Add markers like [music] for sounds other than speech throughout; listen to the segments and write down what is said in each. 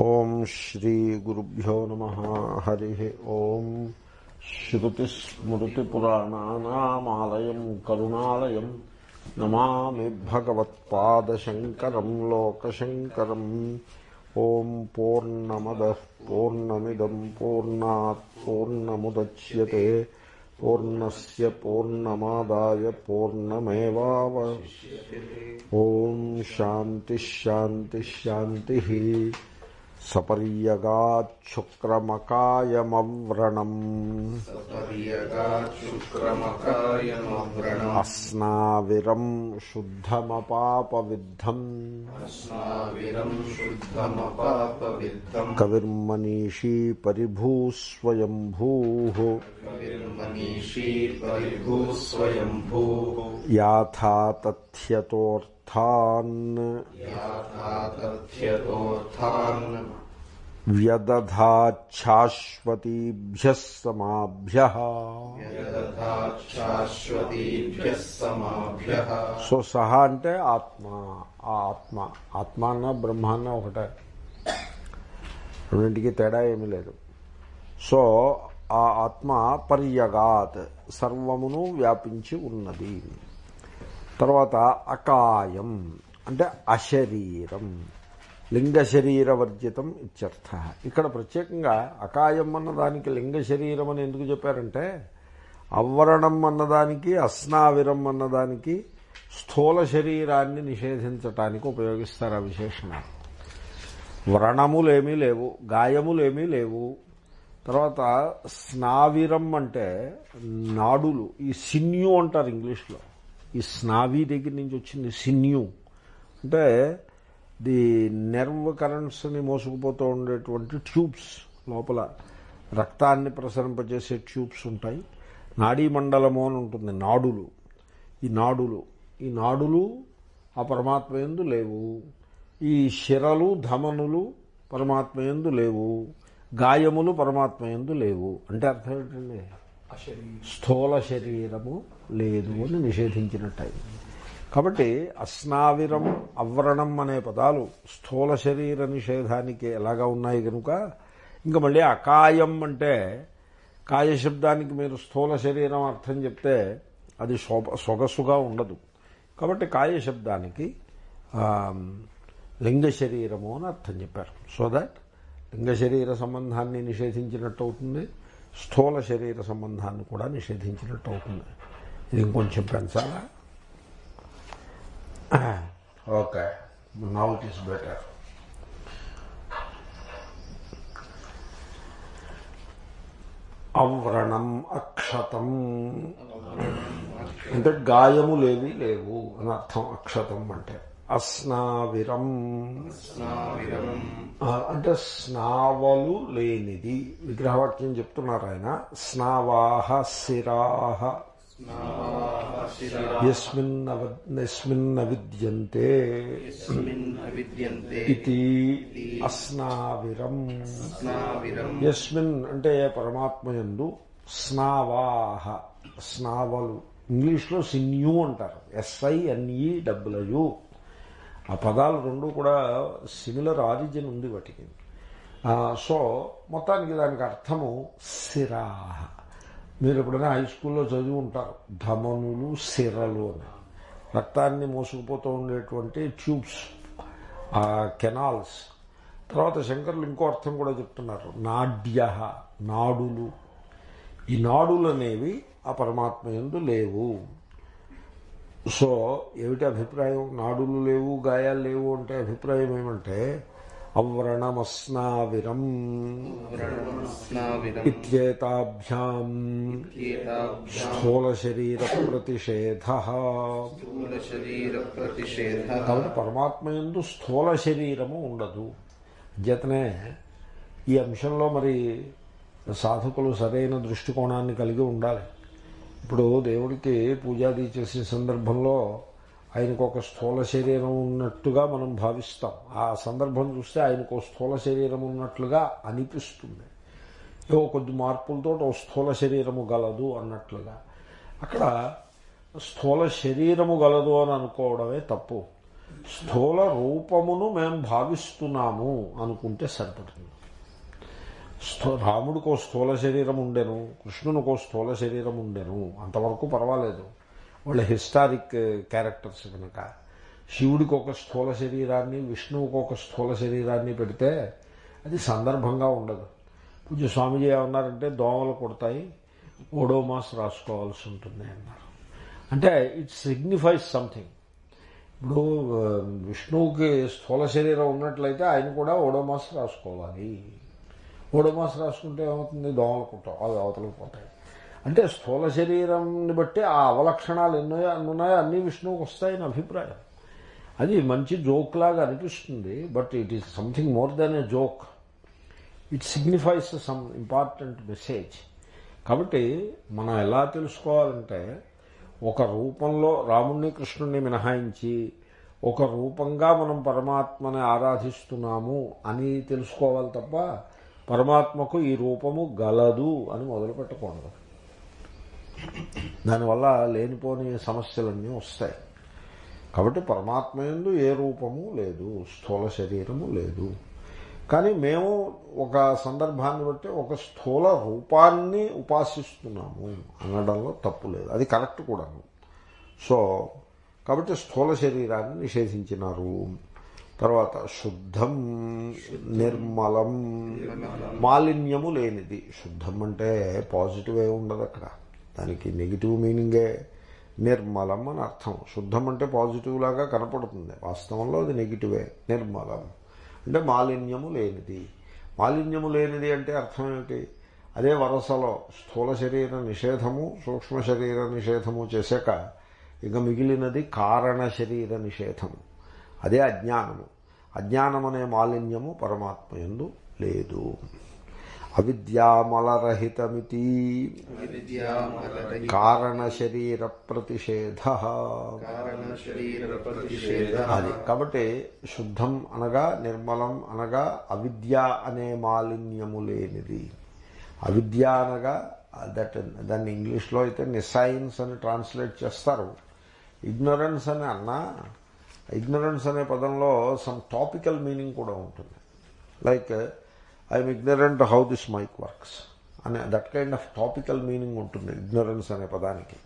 ఓం శ్రీ గురుభ్యో నమ. హరి ఓం. శ్రుతిస్మృతిపురాణానామాలయం కరుణాలయం. నమామి భగవత్పాదశంకరం లోకశంకరం. ఓం పూర్ణమద పూర్ణమిదం పూర్ణాత్ పూర్ణముద్యతే. పూర్ణస్య పూర్ణమాదాయ పూర్ణమేవావ. ఓం శాంతి శాంతి శాంతి సపర్యగాచ్చుక్రమకాయమవ్రణం శుక్రమకాయమవ్రణం అస్నావిరం శుద్ధమపాపవిద్ధం స్నావిరం వ్యదధాచ్ఛాశ్వతీభ్య సమాభ్య సో సహా అంటే ఆత్మ ఆ ఆత్మ ఆత్మ అన్న బ్రహ్మ అన్న ఒకటే రెండింటికి తేడా ఏమీ లేదు. సో ఆ ఆత్మ పర్యగాత్ సర్వమును వ్యాపించి ఉన్నది. తర్వాత అకాయం. అంటే అశరీరం. లింగ శరీర వర్జితం ఇత్యర్థ. ఇక్కడ ప్రత్యేకంగా అకాయం అన్నదానికి లింగ శరీరం అని ఎందుకు చెప్పారంటే అవ్వరణం అన్నదానికి అస్నావిరం అన్నదానికి స్థూల శరీరాన్ని నిషేధించటానికి ఉపయోగిస్తారు ఆ విశేషణాలు. వ్రణములేమీ లేవు గాయములేమీ లేవు. తర్వాత స్నావిరం అంటే నాడులు ఈ సిన్యు అంటారు ఇంగ్లీష్లో. ఈ స్నావి దగ్గర నుంచి వచ్చింది సిన్యు. అంటే ది నెర్వ్ కరెంట్స్ని మోసుకుపోతూ ఉండేటువంటి ట్యూబ్స్ లోపల రక్తాన్ని ప్రసరింపజేసే ట్యూబ్స్ ఉంటాయి. నాడీ మండలము అని ఉంటుంది నాడులు. ఈ నాడులు ఈ నాడులు ఆ పరమాత్మ ఎందు లేవు. ఈ శిరలు ధమనులు పరమాత్మ ఎందు లేవు. గాయములు పరమాత్మ ఎందు లేవు. అంటే అర్థం ఏంటండి? స్థూల శరీరము లేదు అని నిషేధించినట్టయింది. కాబట్టి అస్నావిరం అవ్రణం అనే పదాలు స్థూల శరీర నిషేధానికి ఎలాగా ఉన్నాయి కనుక ఇంకా మళ్ళీ అకాయం అంటే కాయ శబ్దానికి మీరు స్థూల శరీరం అర్థం చెప్తే అది శోభ సొగసుగా ఉండదు. కాబట్టి కాయ శబ్దానికి లింగ శరీరము అని అర్థం చెప్పారు. సో దట్ లింగ శరీర సంబంధాన్ని నిషేధించినట్టు అవుతుంది స్థూల శరీర సంబంధాన్ని కూడా నిషేధించినట్టు అవుతుంది. ఇది ఇంకొంచెం పెంచాలా? Okay now it is better అవ్రణం అక్షతం అంటే గాయములేవి లేవు అని అర్థం అక్షతం అంటే. అస్నావిరం. అంటే స్నావలు లేనిది. విగ్రహవాక్యం చెప్తున్నారు ఆయన. స్నావాహ శిరాహ యస్మిన్న విద్యంతే యస్మిన్ అవిద్యంతే ఇది అస్నావిరం. స్నావిరం యస్మిన్ అంటే పరమాత్మయందు స్నావాహ. స్నావలు. ఇంగ్లీష్లో సిన్యూ అంటారు. ఎస్ఐఎన్ఈ డబ్ల్యూ ఆ పదాలు రెండు కూడా సిమిలర్ ఆరిజిన్ ఉంది వాటికి. సో మొత్తానికి దానికి అర్థము సిరాహ. మీరు ఎప్పుడైనా హై స్కూల్లో చదివి ఉంటారు. ధమనులు సిరలు అని. రక్తాన్ని మోసుకుపోతూ ఉండేటువంటి ట్యూబ్స్ ఆ కెనాల్స్ తర్వాత శంకర్లు ఇంకో అర్థం కూడా చెప్తున్నారు. నాడ్య నాడులు. ఈ నాడులు అనేవి ఆ పరమాత్మ ఎందు లేవు. సో ఏమిటి అభిప్రాయం? నాడులు లేవు గాయాలు లేవు అంటే అభిప్రాయం ఏమంటే అవ్రణమస్నావిరం స్నావిరం ఇత్యేతాభ్యాం ఏతాభ్యాం స్థూల శరీర ప్రతిషేధ స్థూల శరీర ప్రతిషేధ కాబట్టి పరమాత్మ ఎందు స్థూల శరీరము ఉండదు. చేతనే ఈ అంశంలో మరి సాధకులు సరైన దృష్టికోణాన్ని కలిగి ఉండాలి. ఇప్పుడు దేవుడికి పూజాది చేసే సందర్భంలో ఆయనకు ఒక స్థూల శరీరం ఉన్నట్టుగా మనం భావిస్తాం. ఆ సందర్భం చూస్తే ఆయనకు ఒక స్థూల శరీరం ఉన్నట్లుగా అనిపిస్తుంది. ఏవో కొద్ది మార్పులతో ఓ స్థూల శరీరము గలదు అన్నట్లుగా. అక్కడ స్థూల శరీరము గలదు అని అనుకోవడమే తప్పు. స్థూల రూపమును మేము భావిస్తున్నాము అనుకుంటే సరిపడుతుంది. స్థూ రాముడికో స్థూల శరీరం ఉండెను కృష్ణునికో స్థూల శరీరం ఉండెను అంతవరకు పర్వాలేదు. వాళ్ళ హిస్టారిక్ క్యారెక్టర్స్ కనుక శివుడికి ఒక స్థూల శరీరాన్ని విష్ణువుకి ఒక స్థూల శరీరాన్ని పెడితే అది సందర్భంగా ఉండదు పూజ స్వామిజీ ఏమన్నారంటే దోమలు కొడతాయి ఓడోమాస్ రాసుకోవాల్సి ఉంటుంది అన్నారు అంటే ఇట్ సిగ్నిఫైస్ సంథింగ్ ఇప్పుడు విష్ణువుకి స్థూల శరీరం ఉన్నట్లయితే ఆయన కూడా ఓడోమాస్ రాసుకోవాలి ఓడోమాస్ రాసుకుంటే ఏమవుతుంది దోమలు కుట్టవు అవి అవతలకు పోతాయి అంటే స్థూల శరీరంని బట్టి ఆ అవలక్షణాలు ఎన్నో ఉన్నాయో అన్ని విష్ణువుకి వస్తాయని అభిప్రాయం. అది మంచి జోక్ లాగా అనిపిస్తుంది but it is something more than a joke. It signifies some important message. కాబట్టి మనం ఎలా తెలుసుకోవాలంటే ఒక రూపంలో రాముణ్ణి కృష్ణుణ్ణి మినహాయించి ఒక రూపంగా మనం పరమాత్మని ఆరాధిస్తున్నాము అని తెలుసుకోవాలి తప్ప పరమాత్మకు ఈ రూపము గలదు అని మొదలు పెట్టకూడదు దానివల్ల లేనిపోని సమస్యలన్నీ వస్తాయి. కాబట్టి పరమాత్మ ఎందు ఏ రూపము లేదు స్థూల శరీరము లేదు. కానీ మేము ఒక సందర్భాన్ని బట్టి ఒక స్థూల రూపాన్ని ఉపాసిస్తున్నాము అనడంలో తప్పు లేదు. అది కరెక్ట్ కూడాను సో కాబట్టి స్థూల శరీరాన్ని నిషేధించినారు. తర్వాత శుద్ధం నిర్మలం మాలిన్యము లేనిది. శుద్ధం అంటే పాజిటివ్ ఏ ఉండదు అక్కడ. దానికి నెగిటివ్ మీనింగే నిర్మలం అని అర్థం. శుద్ధం అంటే పాజిటివ్ లాగా కనపడుతుంది. వాస్తవంలో అది నెగిటివే నిర్మలం. అంటే మాలిన్యము లేనిది. మాలిన్యము లేనిది అంటే అర్థం ఏమిటి? అదే వరసలో స్థూల శరీర నిషేధము సూక్ష్మ శరీర నిషేధము చేశాక ఇక మిగిలినది కారణ శరీర నిషేధము. అదే అజ్ఞానము. అజ్ఞానం అనే మాలిన్యము పరమాత్మ ఎందు లేదు. అవిద్యామలరహితమితి. విద్యామలరహిత కారణ శరీర ప్రతిషేధ కారణ శరీర ప్రతిషేధ అది కాబట్టి శుద్ధం అనగా నిర్మలం అనగా అవిద్య అనే మాలిన్యము లేనిది. అవిద్య అనగా దట్ దాన్ని ఇంగ్లీష్లో అయితే నిసైన్స్ అని ట్రాన్స్లేట్ చేస్తారు. ఇగ్నరెన్స్ అని అన్నా ఇగ్నరెన్స్ అనే పదంలో సమ్ టాపికల్ మీనింగ్ కూడా ఉంటుంది. Like I'm ignorant how this mic works అనే that kind of topical meaning ఉంటుంది ఇగ్నరెన్స్ అనే పదానికి.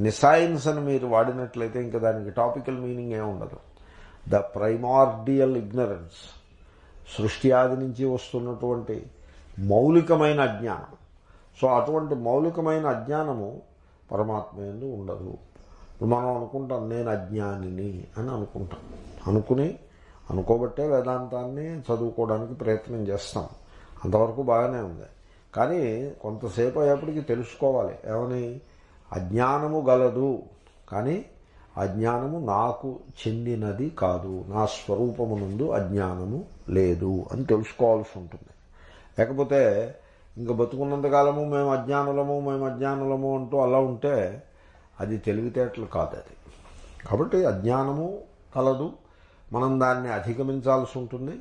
నిసైన్స్ అని మీరు వాడినట్లయితే ఇంకా దానికి టాపికల్ మీనింగ్ ఏ ఉండదు. ద ప్రైమార్డియల్ ఇగ్నరెన్స్ సృష్టి ఆది నుంచి వస్తున్నటువంటి మౌలికమైన అజ్ఞానం. సో అటువంటి మౌలికమైన అజ్ఞానము పరమాత్మ ఎందు ఉండదు. మనం అనుకుంటాం నేను అజ్ఞానిని అని అనుకుంటాం. అనుకుని అనుకోబట్టే వేదాంతాన్ని చదువుకోవడానికి ప్రయత్నం చేస్తాం. అంతవరకు బాగానే ఉంది. కానీ కొంతసేపు అయ్యేప్పటికి తెలుసుకోవాలి. ఏమని? అజ్ఞానము గలదు. కానీ అజ్ఞానము నాకు చెందినది కాదు. నా స్వరూపము నుండి అజ్ఞానము లేదు అని తెలుసుకోవాల్సి ఉంటుంది. లేకపోతే ఇంకా బతుకున్నంతకాలము మేము అజ్ఞానులము మేము అజ్ఞానులము అంటూ అలా ఉంటే అది తెలివితేటలు కాదు అది కాబట్టి అజ్ఞానము కలదు. మనం దాన్ని అధిగమించాల్సి ఉంటుంది.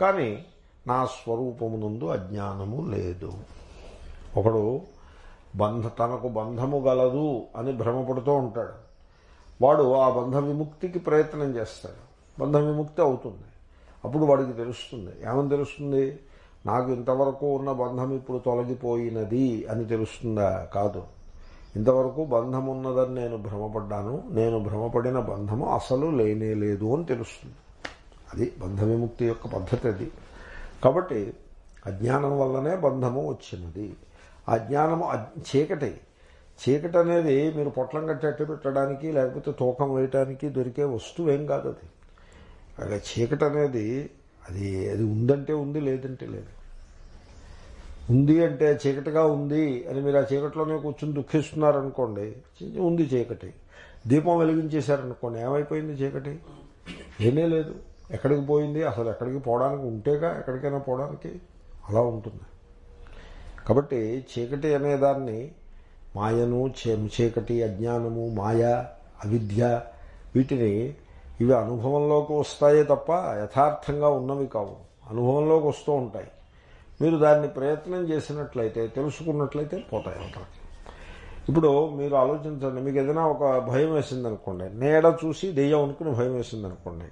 కానీ నా స్వరూపమునందు అజ్ఞానము లేదు. ఒకడు బంధ తనకు బంధము గలదు అని భ్రమపడుతూ ఉంటాడు. వాడు ఆ బంధ విముక్తికి ప్రయత్నం చేస్తాడు. బంధ విముక్తి అవుతుంది. అప్పుడు వాడికి తెలుస్తుంది. ఏమని తెలుస్తుంది? నాకు ఇంతవరకు ఉన్న బంధం ఇప్పుడు తొలగిపోయినది అని తెలుస్తుందా? కాదు. ఇంతవరకు బంధం ఉన్నదని నేను భ్రమపడ్డాను. నేను భ్రమపడిన బంధము అసలు లేనే లేదు అని తెలుస్తుంది. అది బంధ విముక్తి యొక్క పద్ధతి అది. కాబట్టి అజ్ఞానం వల్లనే బంధము వచ్చినది. ఆ జ్ఞానము చీకటి. చీకటి అనేది మీరు పొట్లం కట్టేట్టు పెట్టడానికి లేకపోతే తూకం వేయటానికి దొరికే వస్తువు ఏం కాదు అది. అలాగే చీకటి అనేది అది అది ఉందంటే ఉంది లేదంటే లేదు. ఉంది అంటే చీకటిగా ఉంది అని మీరు ఆ చీకటిలోనే కూర్చుని దుఃఖిస్తున్నారనుకోండి ఉంది చీకటి. దీపం వెలిగించేశారనుకోండి ఏమైపోయింది చీకటి? ఏమీ లేదు. ఎక్కడికి పోయింది? అసలు ఎక్కడికి పోవడానికి ఉంటేగా ఎక్కడికైనా పోవడానికి అలా ఉంటుంది. కాబట్టి చీకటి అనేదాన్ని మాయను చీకటి అజ్ఞానము మాయ అవిద్య వీటిని ఇవి అనుభవంలోకి వస్తాయే తప్ప యథార్థంగా ఉన్నవి కావు. అనుభవంలోకి వస్తూ ఉంటాయి. మీరు దాన్ని ప్రయత్నం చేసినట్లయితే తెలుసుకున్నట్లయితే పోతాయి అవతలకి ఇప్పుడు మీరు ఆలోచించండి మీకు ఏదైనా ఒక భయం వేసింది అనుకోండి నీడ చూసి దెయ్యం అనుకుని భయం వేసింది అనుకోండి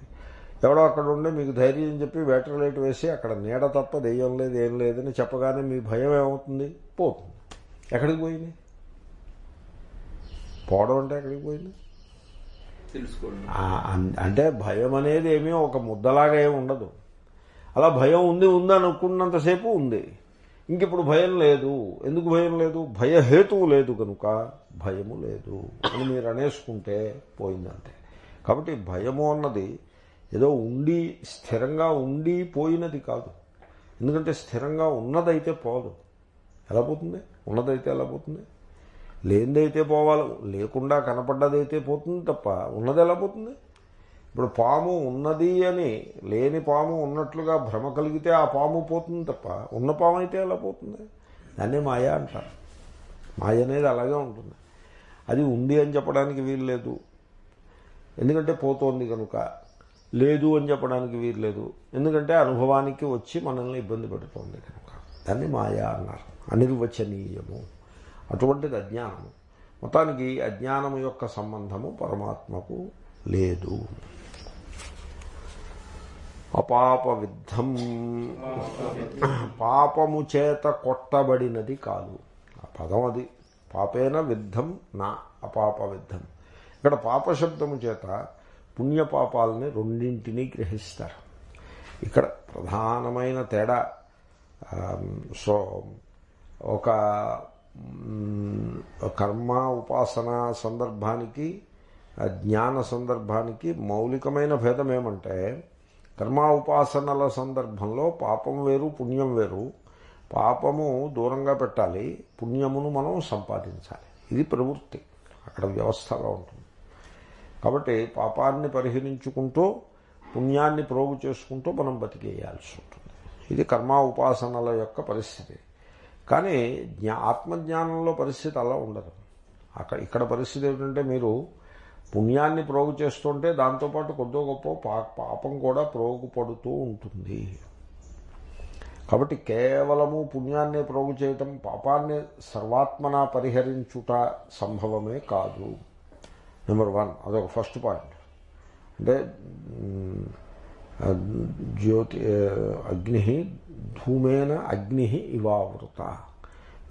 ఎవడో అక్కడ ఉండి మీకు ధైర్యం చెప్పి బ్యాటరీ లైట్ వేసి అక్కడ నీడ తప్ప దెయ్యం లేదు ఏం లేదని చెప్పగానే మీ భయం ఏమవుతుంది? పోతుంది. ఎక్కడికి పోయింది? పోవడం అంటే ఎక్కడికి పోయింది? తెలుసుకోండి. అంటే భయం అనేది ఏమీ ఒక ముద్దలాగా ఏమి ఉండదు. అలా భయం ఉంది ఉంది అనుకున్నంతసేపు ఉంది. ఇంక ఇప్పుడు భయం లేదు. ఎందుకు భయం లేదు? భయహేతువు లేదు కనుక భయము లేదు అని మీరు అనేసుకుంటే పోయిందంతే. కాబట్టి భయము అన్నది ఏదో ఉండి స్థిరంగా ఉండి పోయినది కాదు. ఎందుకంటే స్థిరంగా ఉన్నదైతే పోదు. ఎలా పోతుంది? ఉన్నదైతే ఎలా పోతుంది? లేనిదైతే పోవాలి. లేకుండా కనపడ్డదైతే పోతుంది తప్ప ఉన్నది ఎలా పోతుంది? ఇప్పుడు పాము ఉన్నది అని లేని పాము ఉన్నట్లుగా భ్రమ కలిగితే ఆ పాము పోతుంది తప్ప ఉన్న పాము అయితే ఎలా పోతుంది? దాన్నే మాయ అంటారు. మాయ అనేది అలాగే ఉంటుంది. అది ఉంది అని చెప్పడానికి వీలు లేదు. ఎందుకంటే పోతోంది కనుక. లేదు అని చెప్పడానికి వీలు లేదు. ఎందుకంటే అనుభవానికి వచ్చి మనల్ని ఇబ్బంది పెడుతోంది కనుక. దాన్ని మాయ అన్నారు. అనిర్వచనీయము. అటువంటిది అజ్ఞానము. మొత్తానికి అజ్ఞానము యొక్క సంబంధము పరమాత్మకు లేదు. అపాప విద్ధం పాపము చేత కొట్టబడినది కాదు. ఆ పదం అది. పాపేన విద్ధం నా అపాప విద్ధం ఇక్కడ పాపశబ్దము చేత పుణ్యపాపాలని రెండింటినీ గ్రహిస్తారు. ఇక్కడ ప్రధానమైన తేడా సో ఒక కర్మ ఉపాసన సందర్భానికి జ్ఞాన సందర్భానికి మౌలికమైన భేదం ఏమంటే కర్మ ఉపాసనల సందర్భంలో పాపం వేరు పుణ్యం వేరు. పాపము దూరంగా పెట్టాలి. పుణ్యమును మనం సంపాదించాలి. ఇది ప్రవృత్తి. అక్కడ వ్యవస్థలో ఉంటుంది. కాబట్టి పాపాన్ని పరిహరించుకుంటూ పుణ్యాన్ని ప్రోగు చేసుకుంటూ మనం బతికేయాల్సి ఉంటుంది. ఇది కర్మ ఉపాసనల యొక్క పరిస్థితి. కానీ జ్ఞా ఆత్మజ్ఞానంలో పరిస్థితి అలా ఉండదు. అక్కడ ఇక్కడ పరిస్థితి ఏమిటంటే మీరు పుణ్యాన్ని ప్రోగు చేస్తుంటే దాంతోపాటు కొద్దో గొప్ప పా- పాపం కూడా ప్రోగుపడుతూ ఉంటుంది. కాబట్టి కేవలము పుణ్యాన్ని ప్రోగు చేయటం పాపాన్ని సర్వాత్మన పరిహరించుట సంభవమే కాదు. నెంబర్ వన్ అదొక ఫస్ట్ పాయింట్ అంటే జ్యోతి అగ్ని ధూమేన అగ్ని ఇవావృత.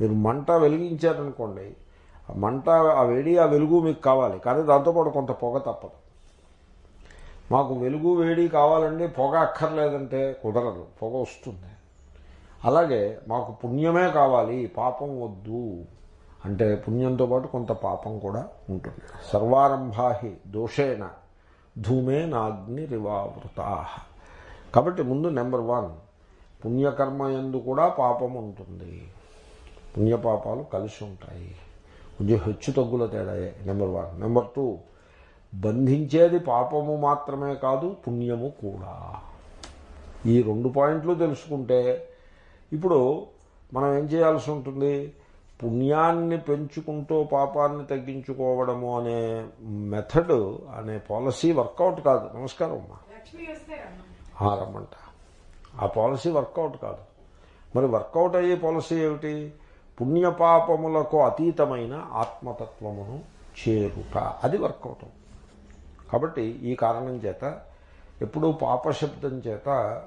మీరు మంట వెలిగించారనుకోండి మంట ఆ వేడి ఆ వెలుగు మీకు కావాలి. కానీ దాంతోపాటు కొంత పొగ తప్పదు. మాకు వెలుగు వేడి కావాలండి పొగ అక్కర్లేదంటే కుదరదు. పొగ వస్తుంది. అలాగే మాకు పుణ్యమే కావాలి పాపం వద్దు. అంటే పుణ్యంతో పాటు కొంత పాపం కూడా ఉంటుంది. సర్వారంభాహి దోషేణ ధూమే నాగ్ని రివావృతా కాబట్టి ముందు నెంబర్ వన్ పుణ్యకర్మ ఎందు కూడా పాపం ఉంటుంది. పుణ్యపాపాలు కలిసి ఉంటాయి. కొంచెం హెచ్చు తగ్గుల తేడాయే నెంబర్ వన్. నెంబర్ టూ బంధించేది పాపము మాత్రమే కాదు పుణ్యము కూడా. ఈ రెండు పాయింట్లు తెలుసుకుంటే ఇప్పుడు మనం ఏం చేయాల్సి ఉంటుంది? పుణ్యాన్ని పెంచుకుంటూ పాపాన్ని తగ్గించుకోవడము అనే మెథడ్ అనే పాలసీ వర్కౌట్ కాదు. నమస్కారం అమ్మా. రమ్మంట. ఆ పాలసీ వర్కౌట్ కాదు. మరి వర్కౌట్ అయ్యే పాలసీ ఏమిటి? పుణ్యపాపములకు అతీతమైన ఆత్మతత్వమును చేరుట. అది వర్కౌట్. అవుతుంది. కాబట్టి ఈ కారణం చేత ఎప్పుడూ పాపశబ్దం చేత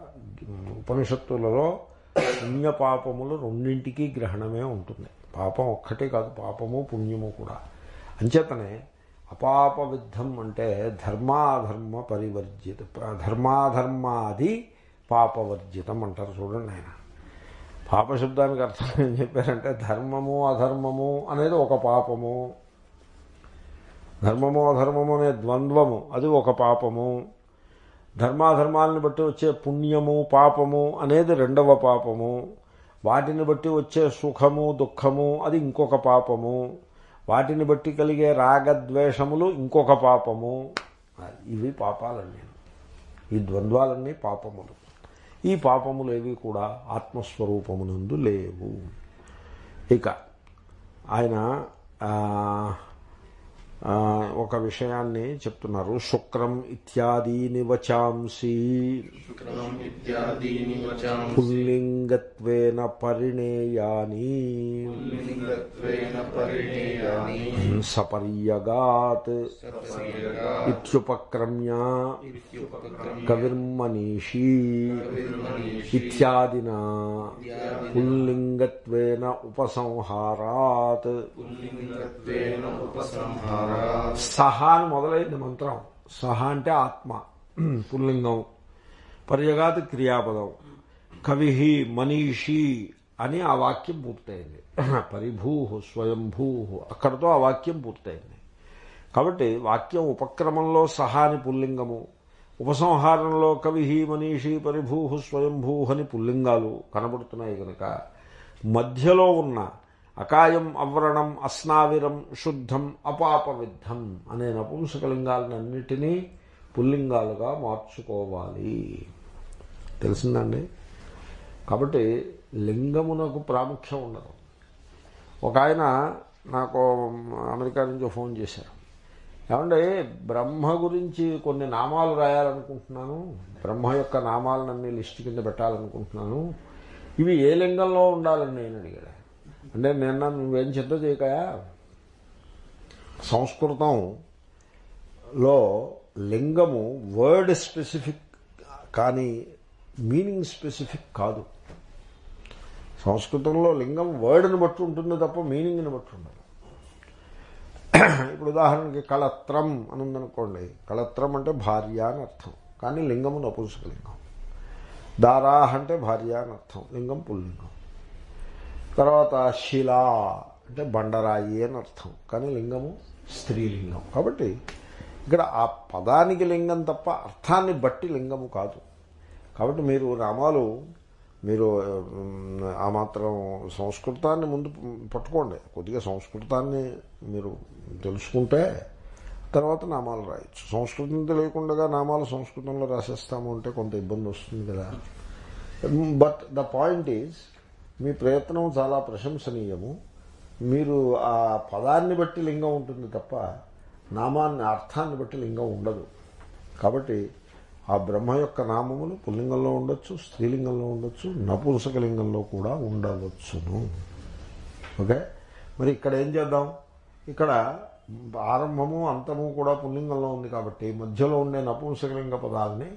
ఉపనిషత్తులలో పుణ్యపాపములు రెండింటికి గ్రహణమే ఉంటుంది. పాపం ఒక్కటే కాదు పాపము పుణ్యము కూడా. అంచేతనే అపాప విద్ధం అంటే ధర్మాధర్మ పరివర్జిత ధర్మాధర్మాది పాపవర్జితం అంటారు చూడండి ఆయన. పాపశబ్దానికి అర్థం ఏం చెప్పారంటే ధర్మము అధర్మము అనేది ఒక పాపము. ధర్మము అధర్మము అనే ద్వంద్వము అది ఒక పాపము. ధర్మాధర్మాలను బట్టి వచ్చే పుణ్యము పాపము అనేది రెండవ పాపము. వాటిని బట్టి వచ్చే సుఖము దుఃఖము అది ఇంకొక పాపము. వాటిని బట్టి కలిగే రాగద్వేషములు ఇంకొక పాపము. ఇవి పాపాలన్నీ. ఈ ద్వంద్వాలన్నీ పాపములు. ఈ పాపములేవి కూడా ఆత్మస్వరూపమునందు లేవు. ఇక ఆయన ఒక విషయాన్ని చెప్తున్నారు. శుక్రం ఇత్యాదీని వచాంసి పుల్లింగత్వేన పరిణేయాని. సపర్యగాత్. సపర్యగా ఇత్యుపక్రమ్య. కవిర్మనీషీ. ఇత్యాదినా. పుల్లింగత్వేన ఉపసంహారాత్. ఉపసంహారా సహా అని మొదలైంది మంత్రం. సహ అంటే ఆత్మ. పుల్లింగం. పర్యగాతి క్రియాపదం. కవి మనీషి అని ఆ వాక్యం పూర్తయింది. పరిభూ స్వయంభూ అక్కడతో ఆ వాక్యం పూర్తయింది. కాబట్టి వాక్యం ఉపక్రమంలో సహా అని పుల్లింగము ఉపసంహారంలో కవి మనీషి పరిభూ స్వయంభూ అని పుల్లింగాలు కనబడుతున్నాయి కనుక మధ్యలో ఉన్న అకాయం అవ్రణం అస్నావిరం శుద్ధం అపాపవిద్ధం అనే నపుంసకలింగాలన్నిటినీ పుల్లింగాలుగా మార్చుకోవాలి. తెలిసిందండి? కాబట్టి లింగమునకు ప్రాముఖ్యం ఉండదు. ఒక ఆయన నాకు అమెరికా నుంచి ఫోన్ చేశారు. ఏమంటే బ్రహ్మ గురించి కొన్ని నామాలు రాయాలనుకుంటున్నాను. బ్రహ్మ యొక్క నామాలన్నీ లిస్ట్ కింద పెట్టాలనుకుంటున్నాను. ఇవి ఏ లింగంలో ఉండాలని నేను అడిగాడు. అంటే నిన్న నువ్వేం చింత చేయకాయా సంస్కృతంలో లింగము వర్డ్ స్పెసిఫిక్ కానీ మీనింగ్ స్పెసిఫిక్ కాదు. సంస్కృతంలో లింగం వర్డ్ని బట్టి ఉంటుంది తప్ప మీనింగ్ని బట్టి ఉండదు. ఇప్పుడు ఉదాహరణకి కళత్రం అని ఉందనుకోండి. కళత్రం అంటే భార్య అని అర్థం. కానీ లింగము నపుంసకలింగం. దారా అంటే భార్య అని అర్థం. లింగం పుల్లింగం. తర్వాత శిలా అంటే బండరాయి అని అర్థం. కానీ లింగము స్త్రీలింగం. కాబట్టి ఇక్కడ ఆ పదానికి లింగం తప్ప అర్థాన్ని బట్టి లింగము కాదు. కాబట్టి మీరు నామాలు మీరు ఆ మాత్రం సంస్కృతాన్ని ముందు పట్టుకోండి. కొద్దిగా సంస్కృతాన్ని మీరు తెలుసుకుంటే తర్వాత నామాలు రాయొచ్చు. సంస్కృతం తెలియకుండా నామాలు సంస్కృతంలో రాసేస్తాము అంటే కొంత ఇబ్బంది వస్తుంది కదా. బట్ ద పాయింట్ ఈజ్ మీ ప్రయత్నం చాలా ప్రశంసనీయము. మీరు ఆ పదాన్ని బట్టి లింగం ఉంటుంది తప్ప నామాన్ని అర్థాన్ని బట్టి లింగం ఉండదు. కాబట్టి ఆ బ్రహ్మ యొక్క నామములు పుల్లింగంలో ఉండొచ్చు స్త్రీలింగంలో ఉండొచ్చు నపుంసక లింగంలో కూడా ఉండవచ్చును. ఓకే? మరి ఇక్కడ ఏం చేద్దాం? ఇక్కడ ఆరంభము అంతము కూడా పుల్లింగంలో ఉంది కాబట్టి మధ్యలో ఉండే నపుంసకలింగ పదాలని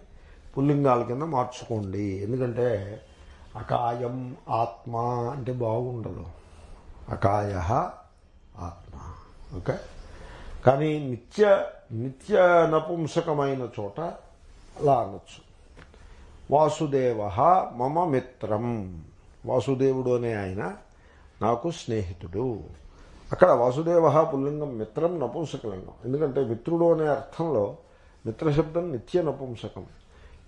పుల్లింగాల కింద మార్చుకోండి. ఎందుకంటే అకాయం ఆత్మ అంటే బాగుండదు. అకాయ ఆత్మ. ఓకే? కానీ నిత్య నిత్య నపుంసకమైన చోట అలా అనొచ్చు. వాసుదేవ మమ మిత్రం. వాసుదేవుడు అనే ఆయన నాకు స్నేహితుడు. అక్కడ వాసుదేవ పుల్లింగం మిత్రం నపుంసకలింగం. ఎందుకంటే మిత్రుడు అనే అర్థంలో మిత్రశబ్దం నిత్య నపుంసకం.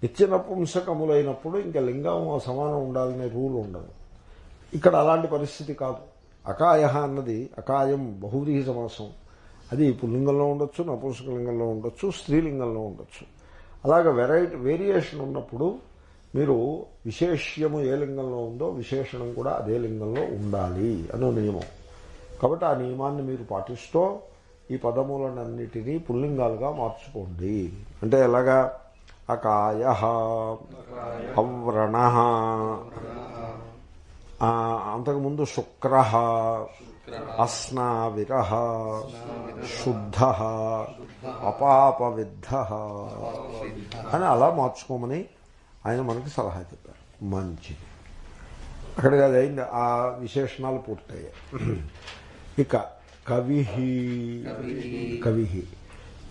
నిత్య నపుంసకములైనప్పుడు ఇంకా లింగం సమానం ఉండాలనే రూల్ ఉండదు. ఇక్కడ అలాంటి పరిస్థితి కాదు. అకాయ అన్నది అకాయం బహువ్రీహి సమాసం అది పుల్లింగంలో ఉండొచ్చు నపుంసకలింగంలో ఉండొచ్చు స్త్రీలింగంలో ఉండొచ్చు. అలాగే వెరైటీ వేరియేషన్ ఉన్నప్పుడు మీరు విశేష్యము ఏ లింగంలో ఉందో విశేషణం కూడా అదే లింగంలో ఉండాలి అనే నియమం. కాబట్టి ఆ నియమాన్ని మీరు పాటిస్తూ ఈ పదములనన్నిటినీ పుల్లింగాలుగా మార్చుకోండి. అంటే ఎలాగా? అకాయ అవ్రణ అంతకుముందు శుక్ర అస్నావిర శుద్ధ అపాపవిద్ధ అని అలా మార్చుకోమని ఆయన మనకి సలహా చెప్పారు. మంచిది. అక్కడికి అది అయింది. ఆ విశేషణాలు పూర్తయ్యాయి. ఇక కవి కవి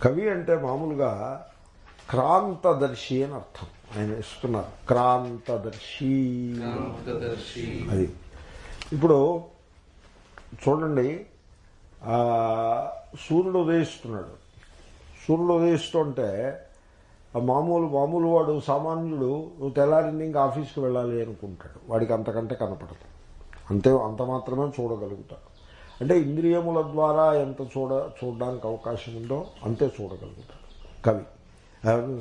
కవి అంటే మామూలుగా క్రాంతదర్శి అని అర్థం. ఆయన ఇస్తున్నారు. క్రాంతదర్శి. అది. ఇప్పుడు చూడండి సూర్యుడు ఉదయిస్తున్నాడు. సూర్యుడు ఉదయిస్తుంటే మామూలు మామూలు వాడు సామాన్యుడు నువ్వు తెల్లారింది ఇంకా ఆఫీస్కి వెళ్ళాలి అనుకుంటాడు. వాడికి అంతకంటే కనపడదు. అంతే అంత మాత్రమే చూడగలుగుతాడు. అంటే ఇంద్రియముల ద్వారా ఎంత చూడ చూడడానికి అవకాశం ఉందో అంతే చూడగలుగుతాడు. కవి.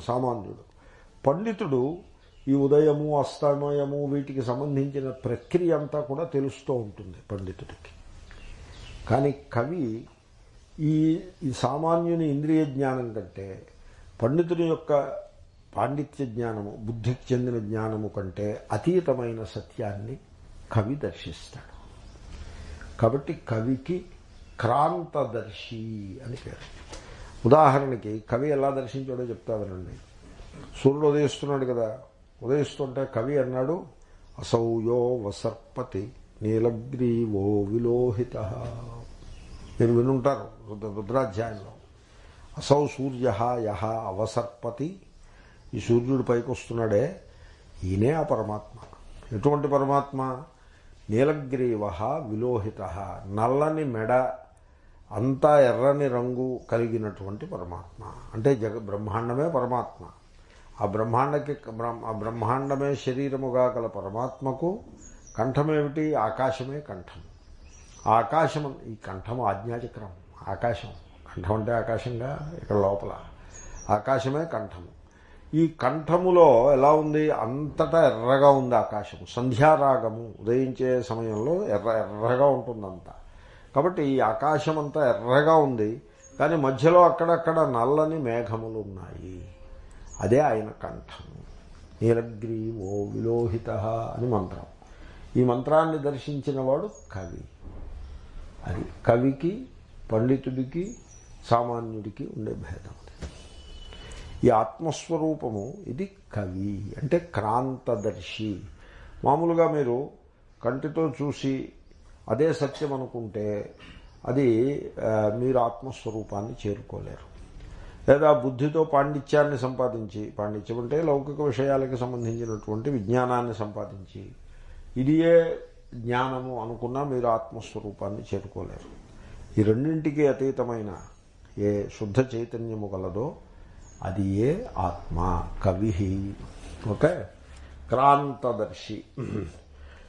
సామాన్యుడు. పండితుడు ఈ ఉదయము అస్తమయము వీటికి సంబంధించిన ప్రక్రియ అంతా కూడా తెలుస్తూ ఉంటుంది పండితుడికి. కానీ కవి ఈ సామాన్యుని ఇంద్రియ జ్ఞానం కంటే పండితుని యొక్క పాండిత్య జ్ఞానము బుద్ధికి చెందిన జ్ఞానము కంటే అతీతమైన సత్యాన్ని కవి దర్శిస్తాడు. కాబట్టి కవికి క్రాంతదర్శి అని పేరు. ఉదాహరణకి కవి ఎలా దర్శించాడో చెప్తాదనండి సూర్యుడు ఉదయిస్తున్నాడు కదా. ఉదయిస్తుంటే కవి అన్నాడు అసౌయో వసర్పతి నీలగ్రీవో విలోహిత. మీరు వినుంటారు రుద్రాధ్యాయంలో. అసౌ సూర్య యహ అవసర్పతి. ఈ సూర్యుడు పైకి వస్తున్నాడే ఈయనే ఆ పరమాత్మ. ఎటువంటి పరమాత్మ? నీలగ్రీవ విలోహిత. నల్లని మెడ అంతా ఎర్రని రంగు కలిగినటువంటి పరమాత్మ. అంటే జగ బ్రహ్మాండమే పరమాత్మ. ఆ బ్రహ్మాండకి బ్రహ్మ- ఆ బ్రహ్మాండమే శరీరముగా గల పరమాత్మకు కంఠమేమిటి? ఆకాశమే కంఠం. ఆకాశం ఈ కంఠం ఆజ్ఞాచక్రం. ఆకాశం. కంఠం అంటే ఆకాశంగా ఇక్కడ లోపల. ఆకాశమే కంఠము ఈ కంఠములో ఎలా ఉంది? అంతటా ఎర్రగా ఉంది ఆకాశము. సంధ్యారాగము ఉదయించే సమయంలో ఎర్ర ఎర్రగా ఉంటుందంతా. కాబట్టి ఈ ఆకాశం అంతా ఎర్రగా ఉంది కానీ మధ్యలో అక్కడక్కడ నల్లని మేఘములు ఉన్నాయి అదే ఆయన కంఠం. నీలగ్రీవో విలోహిత అని మంత్రం. ఈ మంత్రాన్ని దర్శించిన వాడు కవి. అది కవికి పండితుడికి సామాన్యుడికి ఉండే భేదం. ఈ ఆత్మస్వరూపము ఇది కవి అంటే క్రాంతదర్శి. మామూలుగా మీరు కంటితో చూసి అదే సత్యం అనుకుంటే అది మీరు ఆత్మస్వరూపాన్ని చేరుకోలేరు. లేదా బుద్ధితో పాండిత్యాన్ని సంపాదించి పాండిత్యం అంటే లౌకిక విషయాలకు సంబంధించినటువంటి విజ్ఞానాన్ని సంపాదించి ఇదియే జ్ఞానము అనుకున్నా మీరు ఆత్మస్వరూపాన్ని చేరుకోలేరు. ఈ రెండింటికి అతీతమైన ఏ శుద్ధ చైతన్యము గలదో అది ఏ ఆత్మ కవి. ఓకే? క్రాంతదర్శి.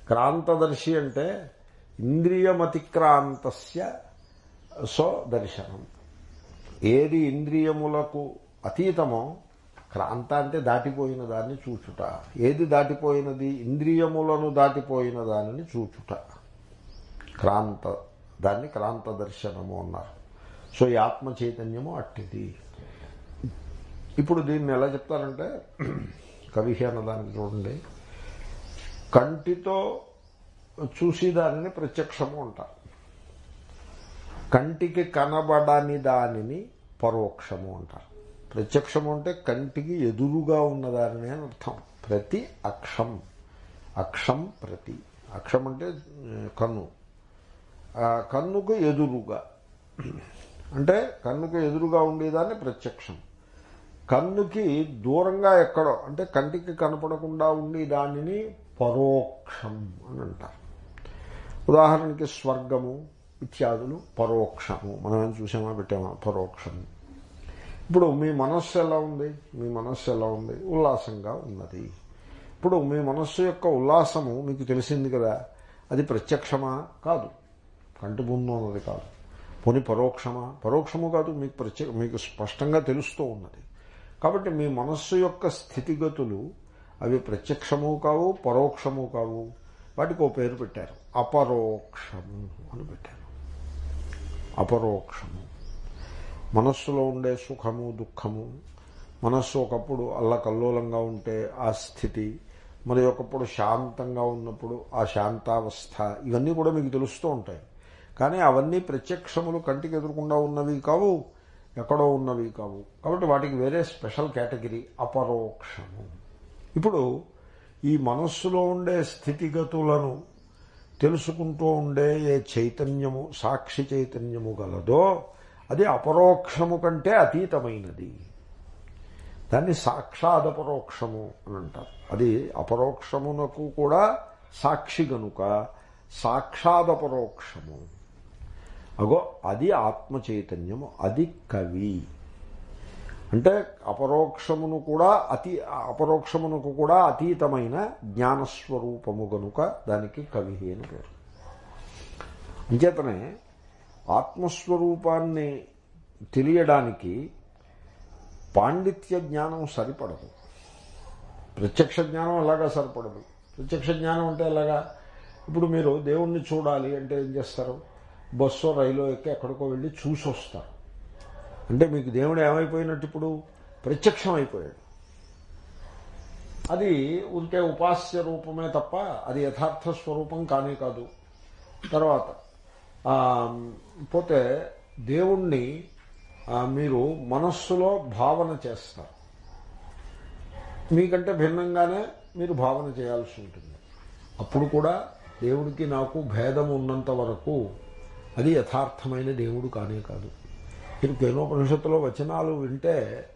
క్రాంతదర్శి అంటే ఇంద్రియమతిక్రాంతస్య సో దర్శనం. ఏది ఇంద్రియములకు అతీతమో క్రాంత అంటే దాటిపోయిన దాన్ని చూచుట. ఏది దాటిపోయినది ఇంద్రియములను దాటిపోయిన దానిని చూచుట. క్రాంత దాన్ని క్రాంత దర్శనము అన్నారు. సో ఈ ఆత్మ చైతన్యము అట్టిది. ఇప్పుడు దీన్ని ఎలా చెప్తారంటే కవిహి అన్నదానికి చూడండి. కంటితో చూసేదానిని ప్రత్యక్షము అంటారు. కంటికి కనబడని దానిని పరోక్షము అంటారు. ప్రత్యక్షము అంటే కంటికి ఎదురుగా ఉన్నదానిని అని అర్థం. ప్రతి అక్షం. అక్షం ప్రతి. అక్షం అంటే కన్ను. కన్నుకు ఎదురుగా. అంటే కన్నుకు ఎదురుగా ఉండేదాన్ని ప్రత్యక్షం. కన్నుకి దూరంగా ఎక్కడో అంటే కంటికి కనపడకుండా ఉండి దానిని పరోక్షం అని అంటారు. ఉదాహరణకి స్వర్గము ఇత్యాదులు పరోక్షము. మనం ఏం చూసామా? పెట్టామా? పరోక్షము. ఇప్పుడు మీ మనస్సు ఎలా ఉంది? మీ మనస్సు ఎలా ఉంది? ఉల్లాసంగా ఉన్నది. ఇప్పుడు మీ మనస్సు యొక్క ఉల్లాసము మీకు తెలిసింది కదా అది ప్రత్యక్షమా? కాదు. కంటి ముందు ఉన్నది కాదు. పోనీ పరోక్షమా? పరోక్షము కాదు మీకు ప్రత్యేక మీకు స్పష్టంగా తెలుస్తూ ఉన్నది. కాబట్టి మీ మనస్సు యొక్క స్థితిగతులు అవి ప్రత్యక్షము కావు పరోక్షము కావు. వాటికి ఓ పేరు పెట్టారు. అపరోక్షము అని పెట్టారు. అపరోక్షము. మనస్సులో ఉండే సుఖము దుఃఖము మనస్సు ఒకప్పుడు అల్లకల్లోలంగా ఉంటే ఆ స్థితి మరి ఒకప్పుడు శాంతంగా ఉన్నప్పుడు ఆ శాంతావస్థ ఇవన్నీ కూడా మీకు తెలుస్తూ ఉంటాయి. కానీ అవన్నీ ప్రత్యక్షములు కంటికి ఎదురకుండా ఉన్నవి కావు ఎక్కడో ఉన్నవి కావు. కాబట్టి వాటికి వేరే స్పెషల్ కేటగిరీ అపరోక్షము. ఇప్పుడు ఈ మనస్సులో ఉండే స్థితిగతులను తెలుసుకుంటూ ఉండే ఏ చైతన్యము సాక్షి చైతన్యము గలదో అది అపరోక్షము కంటే అతీతమైనది. దాన్ని సాక్షాదపరోక్షము అని అంటారు. అది అపరోక్షమునకు కూడా సాక్షి గనుక సాక్షాదపరోక్షము అగో అది ఆత్మ చైతన్యము అది కవి. అంటే అపరోక్షమును కూడా అతి అపరోక్షమునకు కూడా అతీతమైన జ్ఞానస్వరూపము గనుక దానికి కవి అని పేరు. అంచేతనే ఆత్మస్వరూపాన్ని తెలియడానికి పాండిత్య జ్ఞానం సరిపడదు. ప్రత్యక్ష జ్ఞానం ఎలాగా సరిపడదు? ప్రత్యక్ష జ్ఞానం అంటే ఎలాగా? ఇప్పుడు మీరు దేవుణ్ణి చూడాలి అంటే ఏం చేస్తారు? బస్సో రైలు ఎక్కి ఎక్కడికో వెళ్ళి చూసి వస్తారు అంటే మీకు దేవుడు ఏమైపోయినట్టు ఇప్పుడు? ప్రత్యక్షం అయిపోయాడు అది ఉంటే ఉపాస్య రూపమే తప్ప అది యథార్థ స్వరూపం కానే కాదు. తర్వాత పోతే దేవుణ్ణి మీరు మనస్సులో భావన చేస్తారు. మీకంటే భిన్నంగానే మీరు భావన చేయాల్సి ఉంటుంది. అప్పుడు కూడా దేవుడికి నాకు భేదం ఉన్నంత వరకు అది యథార్థమైన దేవుడు కానే కాదు. మీరు కేనోపనిషత్తులో వచనాలు వింటే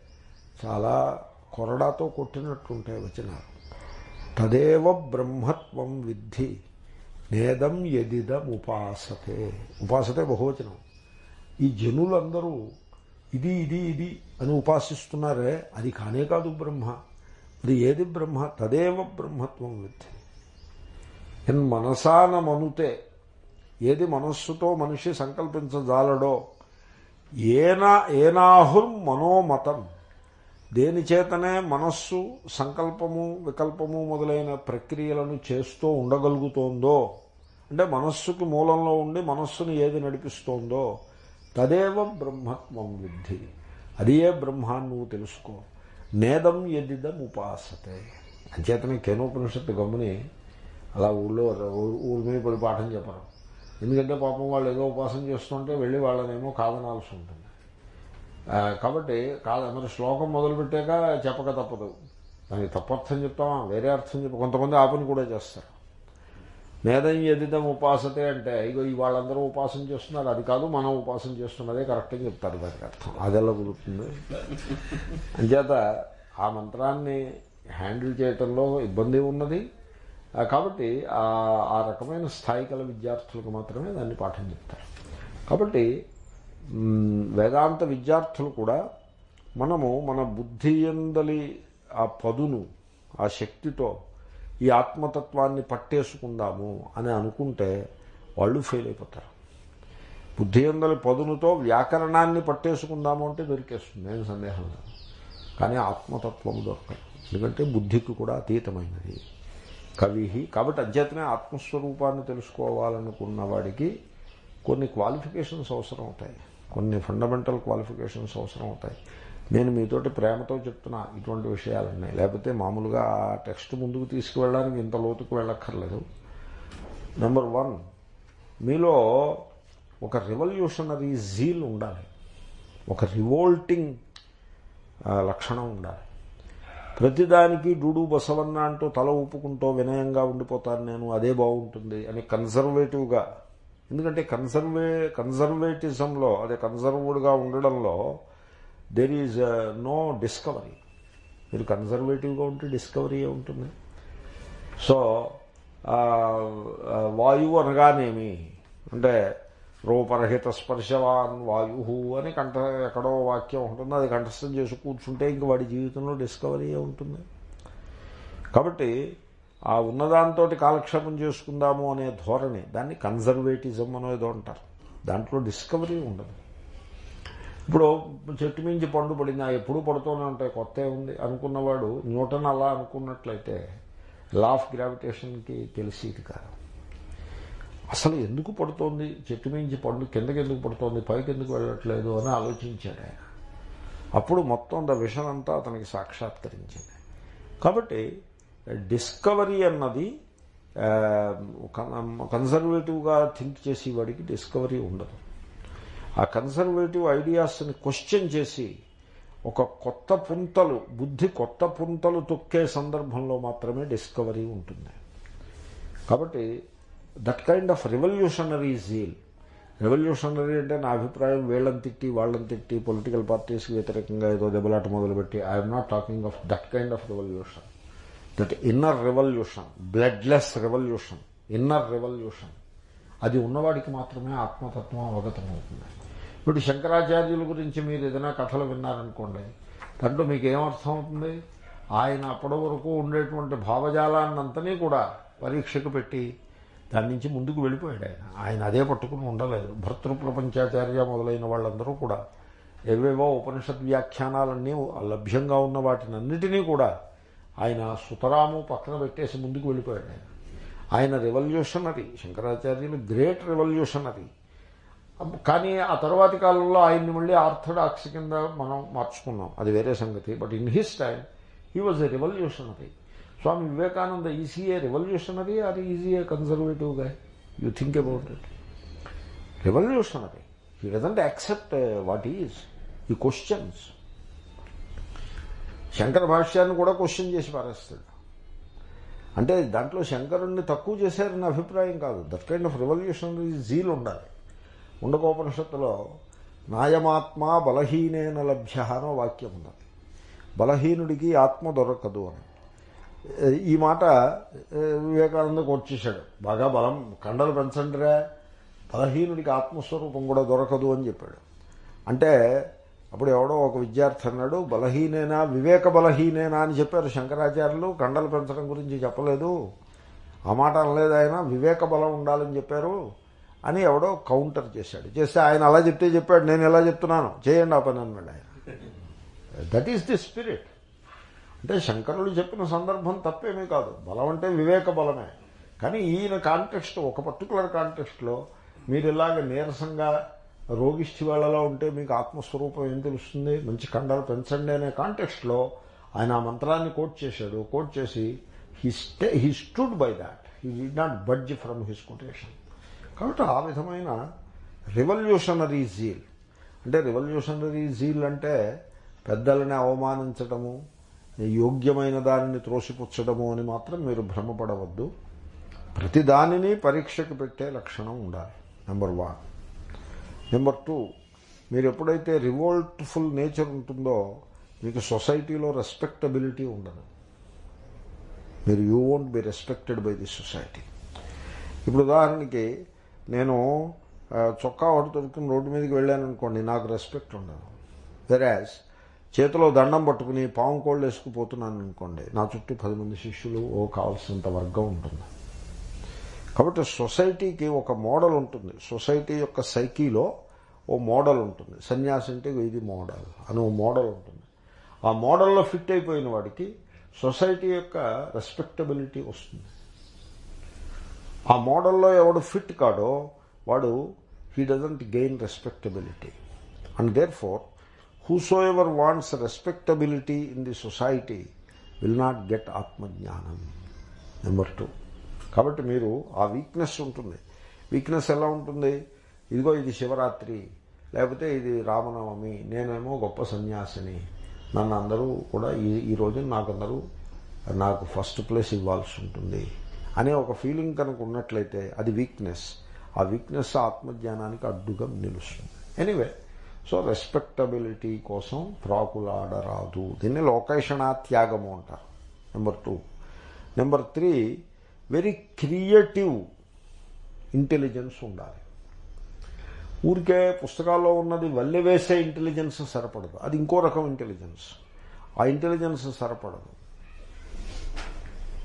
చాలా కొరడాతో కొట్టినట్టుంటాయి వచనాలు. తదేవ బ్రహ్మత్వం విద్ధి నేదం ఎదిదం ఉపాసతే. ఉపాసతే బహువచనం. ఈ జనులందరూ ఇది ఇది ఇది అని ఉపాసిస్తున్నారే అది కానే కాదు బ్రహ్మ. అది ఏది బ్రహ్మ? తదేవ బ్రహ్మత్వం విద్ధి. ఎన్ మనసాన మనుతే ఏది మనస్సుతో మనిషి సంకల్పించజాలడో ఏనా ఏనాహుర్ మనోమతం. దేని చేతనే మనస్సు సంకల్పము వికల్పము మొదలైన ప్రక్రియలను చేస్తూ ఉండగలుగుతోందో అంటే మనస్సుకి మూలంలో ఉండి మనస్సును ఏది నడిపిస్తోందో తదేవ బ్రహ్మత్వం విద్ధి. అది ఏ బ్రహ్మాన్ని నువ్వు తెలుసుకో. నేదం ఎదిదం ఉపాసతే. అంచేతనే కేనోపనిషత్తు గమ్ముని అలా ఊళ్ళో ఊరి మీద పడి పాఠం చెప్పరు. ఎందుకంటే పాపం వాళ్ళు ఏదో ఉపాసన చేస్తుంటే వెళ్ళి వాళ్ళనేమో కాదనాల్సి ఉంటుంది. కాబట్టి కాదు మరి శ్లోకం మొదలుపెట్టాక చెప్పక తప్పదు. దానికి తప్పర్థం చెప్తామా? వేరే అర్థం చెప్ప కొంతమంది ఆపని కూడా చేస్తారు. నేదం ఎదితం ఉపాసతే అంటే ఇగో ఈ వాళ్ళందరూ ఉపాసన చేస్తున్నారు. అది కాదు మనం ఉపాసన చేస్తున్నదే కరెక్ట్ అని చెప్తారు దానికి అర్థం. అది ఎలా కుదురుతుంది? అంచేత ఆ మంత్రాన్ని హ్యాండిల్ చేయటంలో ఇబ్బంది ఉన్నది. కాబట్టి ఆ రకమైన స్థాయి గల విద్యార్థులకు మాత్రమే దాన్ని పాఠం చెప్తారు. కాబట్టి వేదాంత విద్యార్థులు కూడా మనము మన బుద్ధి ఎందలి ఆ పదును ఆ శక్తితో ఈ ఆత్మతత్వాన్ని పట్టేసుకుందాము అని అనుకుంటే వాళ్ళు ఫెయిల్ అయిపోతారు. బుద్ధి ఎందలి పదునుతో వ్యాకరణాన్ని పట్టేసుకుందాము అంటే దొరికేస్తుంది ఏం సందేహం లేదు. కానీ ఆత్మతత్వం దొరకదు. ఎందుకంటే బుద్ధికి కూడా అతీతమైనది. కవి కాబట్టి అధ్యతనే ఆత్మస్వరూపాన్ని తెలుసుకోవాలనుకున్న వాడికి కొన్ని క్వాలిఫికేషన్స్ అవసరం అవుతాయి. కొన్ని ఫండమెంటల్ క్వాలిఫికేషన్స్ అవసరం అవుతాయి. నేను మీతోటి ప్రేమతో చెప్తున్నా ఇటువంటి విషయాలన్నీ. లేకపోతే మామూలుగా ఆ టెక్స్ట్ ముందుకు తీసుకువెళ్ళడానికి ఇంత లోతుకు వెళ్ళక్కర్లేదు. నెంబర్ వన్ మీలో ఒక రివల్యూషనరీ జీల్ ఉండాలి. ఒక రివోల్టింగ్ లక్షణం ఉండాలి. ప్రతిదానికి డూడు బసవన్న అంటూ తల ఊపుకుంటూ వినయంగా ఉండిపోతాను నేను అదే బాగుంటుంది అని కన్సర్వేటివ్గా. ఎందుకంటే కన్సర్వే కన్సర్వేటిజంలో అదే కన్సర్వ్డ్గా ఉండడంలో దెర్ ఈజ్ నో డిస్కవరీ మీరు కన్సర్వేటివ్గా ఉంటే డిస్కవరీ ఉంటుంది. సో వాయువు అనగానేమి? అంటే రూపరహిత స్పర్శవాన్ వాయు అని కంఠ ఎక్కడో వాక్యం ఉంటుంది. అది కంఠస్థం చేసి కూర్చుంటే ఇంక వాడి జీవితంలో డిస్కవరీ ఉంటుంది. కాబట్టి ఆ ఉన్నదాంతో కాలక్షేపం చేసుకుందాము అనే ధోరణి దాన్ని కన్జర్వేటిజం అనేదో అంటారు. దాంట్లో డిస్కవరీ ఉండదు. ఇప్పుడు చెట్టు మించి పండు పడింది. ఆ ఎప్పుడు పడుతూనే ఉంటాయి. కొత్త ఉంది. అనుకున్నవాడు న్యూటన్ అలా అనుకున్నట్లయితే లా ఆఫ్ గ్రావిటేషన్కి తెలిసేది కాదు. అసలు ఎందుకు పడుతోంది? చెట్టు మించి పండు కిందకి ఎందుకు పడుతోంది? పైకి ఎందుకు వెళ్ళట్లేదు అని ఆలోచించాడు ఆయన. అప్పుడు మొత్తం ద విషన్ అంతా అతనికి సాక్షాత్కరించింది. కాబట్టి డిస్కవరీ అన్నది కన్సర్వేటివ్గా థింక్ చేసేవాడికి డిస్కవరీ ఉండదు. ఆ కన్సర్వేటివ్ ఐడియాస్ని క్వశ్చన్ చేసి ఒక కొత్త పుంతలు బుద్ధి కొత్త పుంతలు తొక్కే సందర్భంలో మాత్రమే డిస్కవరీ ఉంటుంది. కాబట్టి that kind of revolutionary zeal revolutionary అంటే నా అభిప్రాయం వీళ్ళని తిట్టి వాళ్ళని తిట్టి పొలిటికల్ పార్టీస్కి వ్యతిరేకంగా ఏదో దెబ్బలాట మొదలుపెట్టి I'm not talking of that kind of revolution that inner revolution bloodless revolution inner revolution అది ఉన్నవాడికి మాత్రమే ఆత్మతత్వం అవగతం అవుతుంది ఇప్పుడు శంకరాచార్యుల గురించి మీరు ఏదైనా కథలు విన్నారనుకోండి దాంట్లో మీకు ఏమర్థం అవుతుంది ఆయన అప్పటి వరకు ఉండేటువంటి భావజాలాన్నంతనీ కూడా పరీక్షకు పెట్టి దాని నుంచి ముందుకు వెళ్ళిపోయాడు. ఆయన ఆయన అదే పట్టుకుని ఉండలేదు. భర్తృ ప్రపంచాచార్య మొదలైన వాళ్ళందరూ కూడా ఏవేవో ఉపనిషత్ వ్యాఖ్యానాలన్నీ లభ్యంగా ఉన్న వాటినన్నిటినీ కూడా ఆయన సుతరాము పక్కన పెట్టేసి ముందుకు వెళ్ళిపోయాడు. ఆయన ఆయన రెవల్యూషనరీ శంకరాచార్యులు గ్రేట్ రెవల్యూషనరీ కానీ ఆ తర్వాతి కాలంలో ఆయన్ని మళ్ళీ ఆర్థడాక్స్ కింద మనం మార్చుకున్నాం. అది వేరే సంగతి. But in his time he was a revolutionary Swami Vivekananda is he a revolutionary or is he A కన్సర్వేటివ్గా? You think about it revolutionary he doesn't accept what is ఈ క్వశ్చన్స్ శంకర భాష్యాన్ని కూడా క్వశ్చన్ చేసి పారేస్తాడు. అంటే దాంట్లో శంకరుణ్ణి తక్కువ చేశారని అభిప్రాయం కాదు. That kind of revolutionary zeal ఉండాలి. ఉండకోపనిషత్తులో నాయమాత్మ బలహీనేన లభ్య అనో వాక్యం ఉన్నది. బలహీనుడికి ఆత్మ దొరకదు అని. ఈ మాట వివేకానందకు వచ్చేసాడు బాగా బలం కండలు పెంచండిరా. బలహీనుడికి ఆత్మస్వరూపం కూడా దొరకదు అని చెప్పాడు. అంటే అప్పుడు ఎవడో ఒక విద్యార్థి అన్నాడు బలహీనేనా వివేక బలహీనేనా అని చెప్పారు శంకరాచార్యులు. కండలు పెంచడం గురించి చెప్పలేదు. ఆ మాట అనలేదు ఆయన వివేక బలం ఉండాలని చెప్పారు అని ఎవడో కౌంటర్ చేశాడు. చేస్తే ఆయన అలా చెప్తే చెప్పాడు నేను ఎలా చెప్తున్నాను? చేయండి ఆ పని అన్నాడు ఆయన. దట్ ఈస్ ది స్పిరిట్ అంటే శంకరులు చెప్పిన సందర్భం తప్పేమీ కాదు. బలం అంటే వివేక బలమే. కానీ ఈయన కాంటెక్స్ట్ ఒక పర్టికులర్ కాంటెక్స్ట్లో మీరు ఇలాగ నీరసంగా రోగిష్టి వాళ్ళలో ఉంటే మీకు ఆత్మస్వరూపం ఏం తెలుస్తుంది? మంచి కండలు పెంచండి అనే కాంటెక్స్ట్లో ఆయన ఆ మంత్రాన్ని కోట్ చేశాడు. కోట్ చేసి he stay he stood by that he did not budge from his quotation కాబట్టి ఆ విధమైన రివల్యూషనరీ జీల్ అంటే రివల్యూషనరీ జీల్ అంటే పెద్దలని అవమానించడము యోగ్యమైన దానిని త్రోసిపుచ్చడము అని మాత్రం మీరు భ్రమపడవద్దు. ప్రతి దానిని పరీక్షకు పెట్టే లక్షణం ఉండాలి నెంబర్ వన్ నెంబర్ టూ మీరు ఎప్పుడైతే రివోల్ట్ఫుల్ నేచర్ ఉంటుందో మీకు సొసైటీలో రెస్పెక్టబిలిటీ ఉండదు. మీరు you won't be respected by the society ఇప్పుడు ఉదాహరణకి నేను చొక్కా ఒకటి దొరుకుతున్న రోడ్డు మీదకి వెళ్ళాను అనుకోండి నాకు రెస్పెక్ట్ ఉండదు. వెరాజ్ చేతిలో దండం పట్టుకుని పాము కోళ్ళు వేసుకుపోతున్నాను అనుకోండి నా చుట్టూ పది మంది శిష్యులు ఓ కావాల్సినంత వర్గం ఉంటుంది. కాబట్టి సొసైటీకి ఒక మోడల్ ఉంటుంది. సొసైటీ యొక్క సైకిలో ఓ మోడల్ ఉంటుంది. సన్యాసి అంటే ఇది మోడల్ అని ఓ మోడల్ ఉంటుంది. ఆ మోడల్లో ఫిట్ అయిపోయిన వాడికి సొసైటీ యొక్క రెస్పెక్టబిలిటీ వస్తుంది. ఆ మోడల్లో ఎవడు ఫిట్ కాడో వాడు he doesn't gain respectability and therefore whosoever wants respectability in the society will not get ఆత్మజ్ఞానం నెంబర్ టూ కాబట్టి మీరు ఆ వీక్నెస్ ఉంటుంది. వీక్నెస్ ఎలా ఉంటుంది? ఇదిగో ఇది శివరాత్రి. లేకపోతే ఇది రామనవమి. నేనేమో గొప్ప సన్యాసిని. నన్ను అందరూ కూడా ఈ ఈ రోజున నాకు అందరూ నాకు ఫస్ట్ ప్లేస్ ఇవ్వాల్సి ఉంటుంది. అనే ఒక ఫీలింగ్ కనుక ఉన్నట్లయితే అది వీక్నెస్ ఆ వీక్నెస్ ఆత్మజ్ఞానానికి అడ్డుగా నిలుస్తుంది. ఎనీవే సో రెస్పెక్టబిలిటీ కోసం ప్రాకులాడరాదు దీన్ని లోకేషణ త్యాగము అంటారు. Number two number three very creative intelligence ఉండాలి. ఊరికే పుస్తకాల్లో ఉన్నది వల్లె వేసే ఇంటెలిజెన్స్ సరిపడదు. అది ఇంకో రకం ఇంటెలిజెన్స్ ఆ ఇంటెలిజెన్స్ సరిపడదు.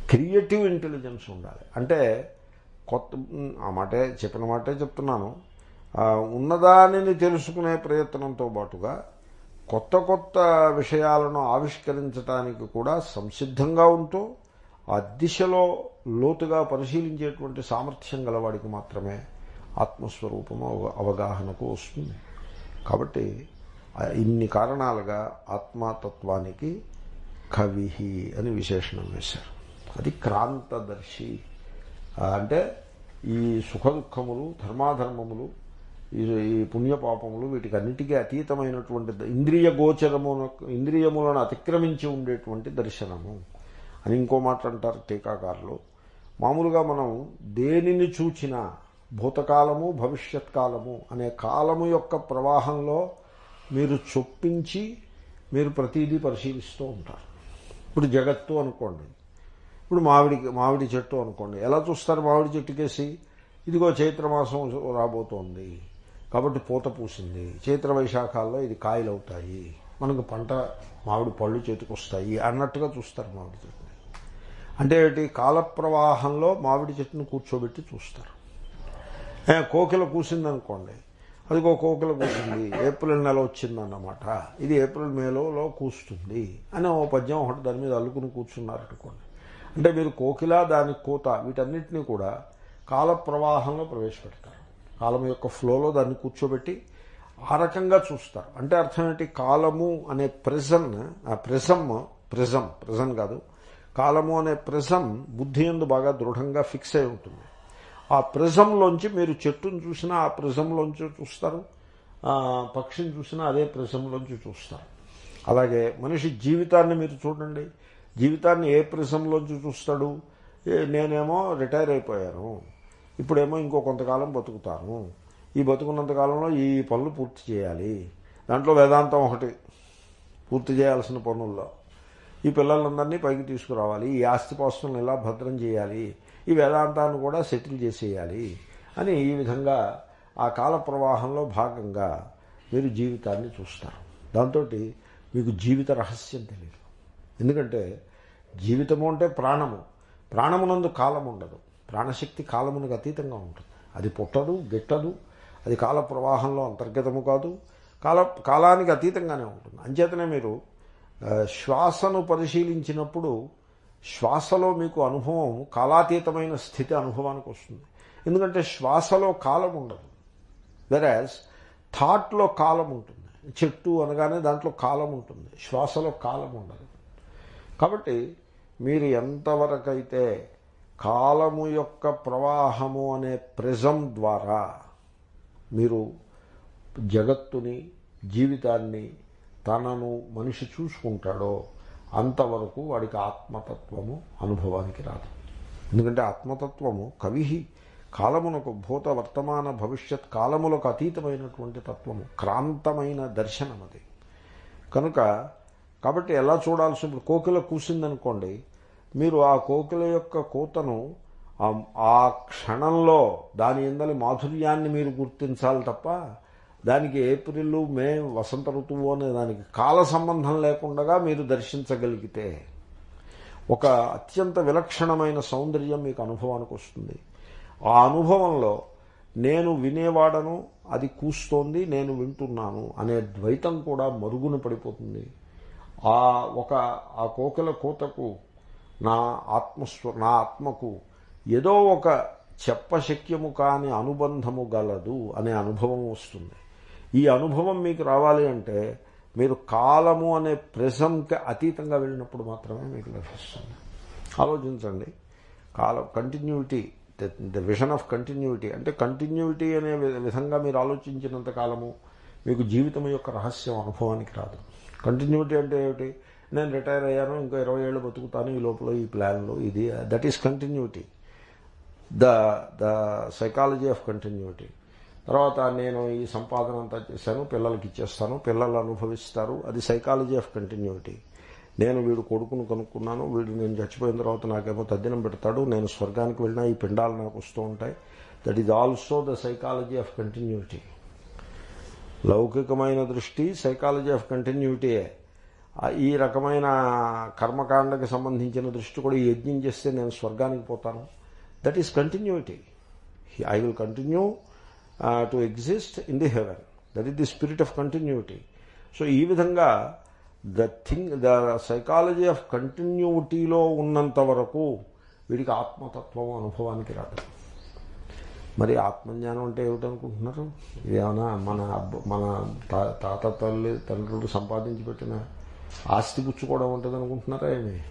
క్రియేటివ్ ఇంటెలిజెన్స్ ఉండాలి. అంటే కొత్త ఆ మాటే చెప్పిన మాటే చెప్తున్నాను. ఉన్నదానిని తెలుసుకునే ప్రయత్నంతో పాటుగా కొత్త కొత్త విషయాలను ఆవిష్కరించడానికి కూడా సంసిద్ధంగా ఉంటూ ఆ దిశలో లోతుగా పరిశీలించేటువంటి సామర్థ్యం గలవాడికి మాత్రమే ఆత్మస్వరూపము అవ- అవగాహనకు వస్తుంది. కాబట్టి ఇన్ని కారణాలుగా ఆత్మతత్వానికి కవి అని విశేషణం వేశారు. అది క్రాంతదర్శి. అంటే ఈ సుఖ దుఃఖములు ధర్మాధర్మములు ఈ పుణ్యపాపములు వీటికన్నిటికీ అతీతమైనటువంటి ఇంద్రియ గోచరమును ఇంద్రియములను అతిక్రమించి ఉండేటువంటి దర్శనము. అని ఇంకో మాట అంటారు టీకాకారులు. మామూలుగా మనం దేనిని చూచినా భూతకాలము భవిష్యత్ కాలము అనే కాలము యొక్క ప్రవాహంలో మీరు చొప్పించి మీరు ప్రతిదీ పరిశీలిస్తూ ఉంటారు. ఇప్పుడు జగత్తు అనుకోండి. ఇప్పుడు మామిడి మామిడి చెట్టు అనుకోండి. ఎలా చూస్తారు మామిడి చెట్టుకేసి ఇదిగో చైత్రమాసం రాబోతోంది. కాబట్టి పూత పూసింది. చైత్ర వైశాఖాల్లో ఇది కాయలు అవుతాయి మనకు పంట మామిడి పళ్ళు చేతికొస్తాయి అన్నట్టుగా చూస్తారు మామిడి చెట్టుని. అంటే ఏంటి? మామిడి చెట్టును కూర్చోబెట్టి చూస్తారు. కోకిల కూసిందనుకోండి. అదిగో కోకిల కూసింది. ఏప్రిల్ నెల వచ్చిందన్నమాట. ఇది ఏప్రిల్ మేలో కూస్తుంది అని ఓ పద్యం ఒకటి దాని మీద అల్లుకుని కూర్చున్నారనుకోండి. అంటే మీరు కోకిల దాని కోత వీటన్నిటినీ కూడా కాల ప్రవాహంలో ప్రవేశపెడతారు. కాలం యొక్క ఫ్లోలో దాన్ని కూర్చోబెట్టి ఆ రకంగా చూస్తారు. అంటే అర్థం ఏంటి? కాలము అనే ప్రెజన్ ఆ ప్రెజమ్ ప్రెజం ప్రెజన్ కాదు. కాలము అనే ప్రెజం బుద్ధి ఎందు బాగా దృఢంగా ఫిక్స్ అయి ఉంటుంది. ఆ ప్రిజంలోంచి మీరు చెట్టును చూసినా ఆ ప్రిజంలోంచి చూస్తారు. ఆ, పక్షిని చూసినా అదే ప్రిజంలోంచి చూస్తారు. అలాగే మనిషి జీవితాన్ని మీరు చూడండి. జీవితాన్ని ఏ ప్రిజంలోంచి చూస్తాడు? నేనేమో రిటైర్ అయిపోయాను. ఇప్పుడేమో ఇంకో కొంతకాలం బతుకుతాను. ఈ బతుకున్నంత కాలంలో ఈ పనులు పూర్తి చేయాలి. దాంట్లో వేదాంతం ఒకటి. పూర్తి చేయాల్సిన పనుల్లో. ఈ పిల్లలందరినీ పైకి తీసుకురావాలి. ఈ ఆస్తిపాస్తులను ఎలా భద్రం చేయాలి? ఈ వేదాంతాన్ని కూడా సెటిల్ చేసేయాలి అని ఈ విధంగా ఆ కాల ప్రవాహంలో భాగంగా మీరు జీవితాన్ని చూస్తారు. దాంతో మీకు జీవిత రహస్యం తెలియదు ఎందుకంటే జీవితము అంటే ప్రాణము. ప్రాణమునందు కాలం ఉండదు ప్రాణశక్తి కాలమునకు అతీతంగా ఉంటుంది. అది పుట్టదు గిట్టదు. అది కాల ప్రవాహంలో అంతర్గతము కాదు. కాల కాలానికి అతీతంగానే ఉంటుంది. అంచేతనే మీరు శ్వాసను పరిశీలించినప్పుడు శ్వాసలో మీకు అనుభవం కాలాతీతమైన స్థితి అనుభవానికి వస్తుంది. ఎందుకంటే శ్వాసలో కాలం ఉండదు. వెరాజ్ థాట్లో కాలం ఉంటుంది. చెట్టు అనగానే దాంట్లో కాలం ఉంటుంది. శ్వాసలో కాలం ఉండదు. కాబట్టి మీరు ఎంతవరకైతే కాలము యొక్క ప్రవాహము అనే ప్రిజం ద్వారా మీరు జగత్తుని జీవితాన్ని తనను మనిషి చూసుకుంటాడో అంతవరకు వాడికి ఆత్మతత్వము అనుభవానికి రాదు. ఎందుకంటే ఆత్మతత్వము కవి కాలమునకు భూత వర్తమాన భవిష్యత్ కాలములకు అతీతమైనటువంటి తత్వము క్రాంతమైన దర్శనం అది కనుక కాబట్టి ఎలా చూడాల్సి ఇప్పుడు కోకిల కూసిందనుకోండి మీరు ఆ కోకిల యొక్క కూతను ఆ- క్షణంలో దాని ఎందలి మాధుర్యాన్ని మీరు గుర్తించాలి తప్ప దానికి ఏప్రిల్ మే వసంత ఋతువు అనే దానికి కాల సంబంధం లేకుండా మీరు దర్శించగలిగితే ఒక అత్యంత విలక్షణమైన సౌందర్యం మీకు అనుభవానికి వస్తుంది. ఆ అనుభవంలో నేను వినేవాడను అది కూస్తోంది నేను వింటున్నాను అనే ద్వైతం కూడా మరుగున పడిపోతుంది. ఆ ఒక ఆ కోకిల కూతకు నా ఆత్మస్వ నా ఆత్మకు ఏదో ఒక చెప్పశక్యము కాని అనుబంధము గలదు అనే అనుభవం వస్తుంది. ఈ అనుభవం మీకు రావాలి అంటే మీరు కాలము అనే ప్రెజంకి అతీతంగా వెళ్ళినప్పుడు మాత్రమే మీకు లభిస్తుంది. ఆలోచించండి. కాలం continuity the vision of continuity అంటే కంటిన్యూటీ అనే విధంగా మీరు ఆలోచించినంత కాలము మీకు జీవితం యొక్క రహస్యం అనుభవానికి రాదు. కంటిన్యూటీ అంటే ఏమిటి? నేను రిటైర్ అయ్యాను ఇంకో ఇరవై ఏళ్ళు బతుకుతాను ఈ లోపల ఈ ప్లాన్లో ఇది. That is continuity the the psychology of continuity తర్వాత నేను ఈ సంపాదన అంతా చేశాను పిల్లలకి ఇచ్చేస్తాను పిల్లలు అనుభవిస్తారు. అది సైకాలజీ ఆఫ్ కంటిన్యూటీ నేను వీడు కొడుకును కనుక్కున్నాను వీడు నేను చచ్చిపోయిన తర్వాత నాకేమో తద్దినం పెడతాడు నేను స్వర్గానికి వెళ్ళినా ఈ పిండాలు నాకు వస్తూ ఉంటాయి. That is also the psychology of continuity లౌకికమైన దృష్టి సైకాలజీ ఆఫ్ కంటిన్యూటీయే ఈ రకమైన కర్మకాండకి సంబంధించిన దృష్టి కూడా ఈ యజ్ఞం చేస్తే నేను స్వర్గానికి పోతాను. That is continuity I will continue to exist in the heaven that is the spirit of continuity so ఈ విధంగా the thing the psychology of కంటిన్యూటీలో ఉన్నంత వరకు వీడికి ఆత్మతత్వం అనుభవానికి రాదు. మరి ఆత్మజ్ఞానం అంటే ఏమిటనుకుంటున్నారు ఇదేమన్నా మన అబ్బ మన తాత తల్లి తండ్రులు సంపాదించి పెట్టిన ఆస్తి పుచ్చుకోవడం ఉంటుంది అనుకుంటున్నారా ఏమి?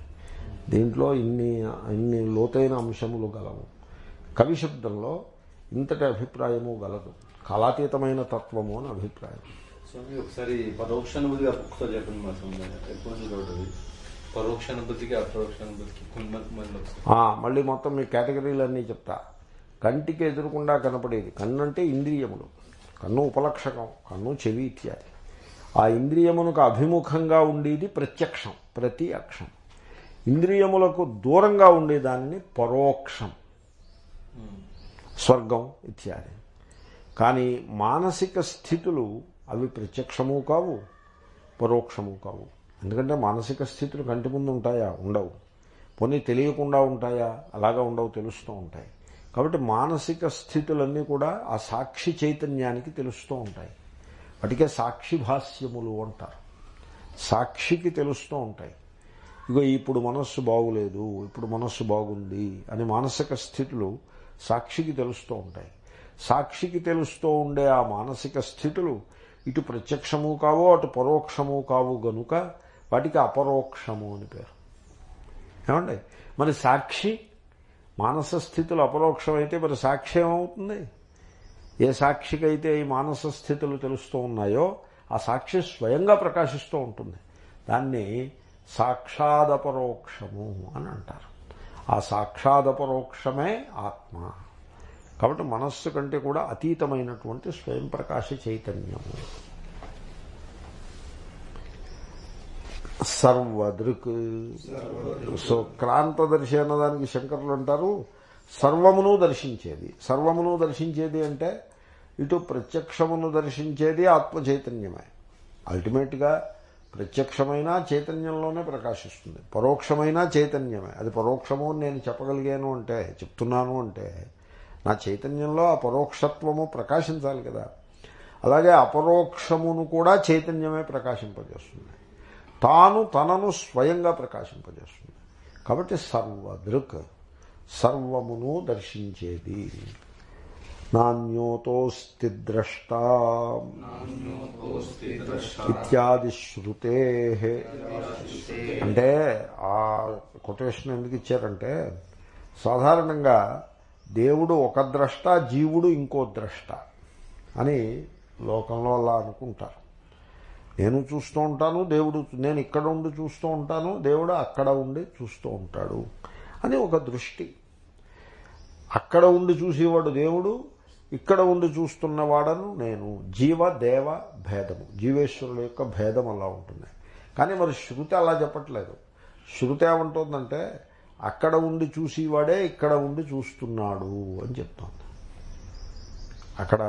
దీంట్లో ఇన్ని ఇన్ని లోతైన అంశములు గలవు. కవి శబ్దంలో ఇంతటి అభిప్రాయము గలదు. కాలాతీతమైన తత్వము అని అభిప్రాయం. స్వామి ఒకసారి పరోక్షానుభూతిగా ఒకసారి చెప్పండి మా స్వామి పరోక్షానుభూతికి అపరోక్షానుభూతికి మళ్ళీ మొత్తం మీ కేటగిరీలన్నీ చెప్తా. కంటికి ఎదురకుండా కనపడేది. కన్ను అంటే ఇంద్రియములు. కన్ను ఉపలక్షకం. కన్ను చెవి ఇత్యాది. ఆ ఇంద్రియమునకు అభిముఖంగా ఉండేది ప్రత్యక్షం ప్రతి అక్షం. ఇంద్రియములకు దూరంగా ఉండేదాన్ని పరోక్షం. స్వర్గం ఇత్యాది. కానీ మానసిక స్థితులు అవి ప్రత్యక్షము కావు పరోక్షము కావు. ఎందుకంటే మానసిక స్థితులు కంటి ముందు ఉంటాయా? ఉండవు. పోనీ తెలియకుండా ఉంటాయా? అలాగా ఉండవు తెలుస్తూ ఉంటాయి. కాబట్టి మానసిక స్థితులన్నీ కూడా ఆ సాక్షి చైతన్యానికి తెలుస్తూ ఉంటాయి. వాటికే సాక్షి భాష్యములు అంటారు. సాక్షికి తెలుస్తూ ఉంటాయి. ఇగో ఇప్పుడు మనస్సు బాగులేదు ఇప్పుడు మనస్సు బాగుంది అని మానసిక స్థితులు సాక్షికి తెలుస్తూ ఉంటాయి. సాక్షికి తెలుస్తూ ఉండే ఆ మానసిక స్థితులు ఇటు ప్రత్యక్షము కావు అటు పరోక్షము కావు గనుక వాటికి అపరోక్షము అని పేరు. ఏమండి? మరి సాక్షి మానస స్థితులు అపరోక్షమైతే మరి సాక్షి ఏమవుతుంది ఏ సాక్షికైతే ఈ మానస స్థితులు తెలుస్తూ ఉన్నాయో ఆ సాక్షి స్వయంగా ప్రకాశిస్తూ ఉంటుంది. దాన్ని సాక్షాదపరోక్షము అని అంటారు. ఆ సాక్షాదపరోక్షమే ఆత్మ. కాబట్టి మనస్సు కంటే కూడా అతీతమైనటువంటి స్వయం ప్రకాశ చైతన్యము. సర్వదృక్. సో క్రాంతదర్శి అన్నదానికి శంకరులు అంటారు సర్వమును దర్శించేది. సర్వమును దర్శించేది అంటే ఇటు ప్రత్యక్షమును దర్శించేది ఆత్మచైతన్యమే. అల్టిమేట్గా ప్రత్యక్షమైన చైతన్యంలోనే ప్రకాశిస్తుంది. పరోక్షమైన చైతన్యమే. అది పరోక్షము నేను చెప్పగలిగాను అంటే చెప్తున్నాను అంటే నా చైతన్యంలో ఆ పరోక్షత్వము ప్రకాశించాలి కదా. అలాగే అపరోక్షమును కూడా చైతన్యమే ప్రకాశింపజేస్తుంది. తాను తనను స్వయంగా ప్రకాశింపజేస్తుంది. కాబట్టి సర్వదృక్ సర్వమును దర్శించేది. నాణ్యోతోస్తి ద్రష్ట ఇత్యాది శృతే అంటే ఆ కొటేషన్ ఎందుకు ఇచ్చారంటే సాధారణంగా దేవుడు ఒక ద్రష్ట జీవుడు ఇంకో ద్రష్ట అని లోకంలో అలా అనుకుంటారు. నేను చూస్తూ ఉంటాను దేవుడు నేను ఇక్కడ ఉండి చూస్తూ ఉంటాను దేవుడు అక్కడ ఉండి చూస్తూ ఉంటాడు అని ఒక దృష్టి. అక్కడ ఉండి చూసేవాడు దేవుడు ఇక్కడ ఉండి చూస్తున్నవాడను నేను. జీవ దేవ భేదము. జీవేశ్వరుల యొక్క భేదం అలా ఉంటుంది. కానీ మరి శృతి అలా చెప్పట్లేదు. శృతి ఏమంటుందంటే అక్కడ ఉండి చూసేవాడే ఇక్కడ ఉండి చూస్తున్నాడు అని చెప్తోంది. అక్కడ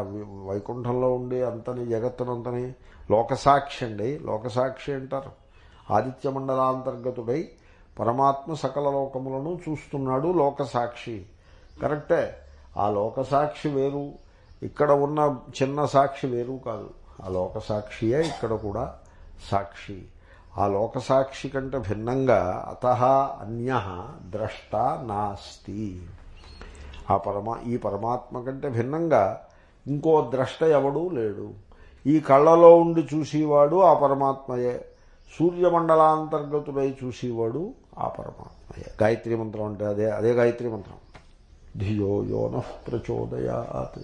వైకుంఠంలో ఉండి అంతని జగత్తునంతని లోకసాక్షి అండి. లోకసాక్షి అంటారు. ఆదిత్య మండలాంతర్గతుడై పరమాత్మ సకల లోకములను చూస్తున్నాడు లోకసాక్షి. కరెక్టే? ఆ లోకసాక్షి వేరు ఇక్కడ ఉన్న చిన్న సాక్షి వేరు కాదు. ఆ లోకసాక్షియే ఇక్కడ కూడా సాక్షి. ఆ లోకసాక్షి కంటే భిన్నంగా అత అన్య ద్రష్ట నాస్తి. ఆ పరమా ఈ పరమాత్మ కంటే భిన్నంగా ఇంకో ద్రష్ట ఎవడూ లేడు. ఈ కళ్ళలో ఉండి చూసేవాడు ఆ పరమాత్మయే. సూర్యమండలాంతర్గతుడై చూసేవాడు ఆ పరమాత్మయే. గాయత్రి మంత్రం అంటే అదే అదే గాయత్రీ మంత్రం. ధియో యోన ప్రచోదయాత్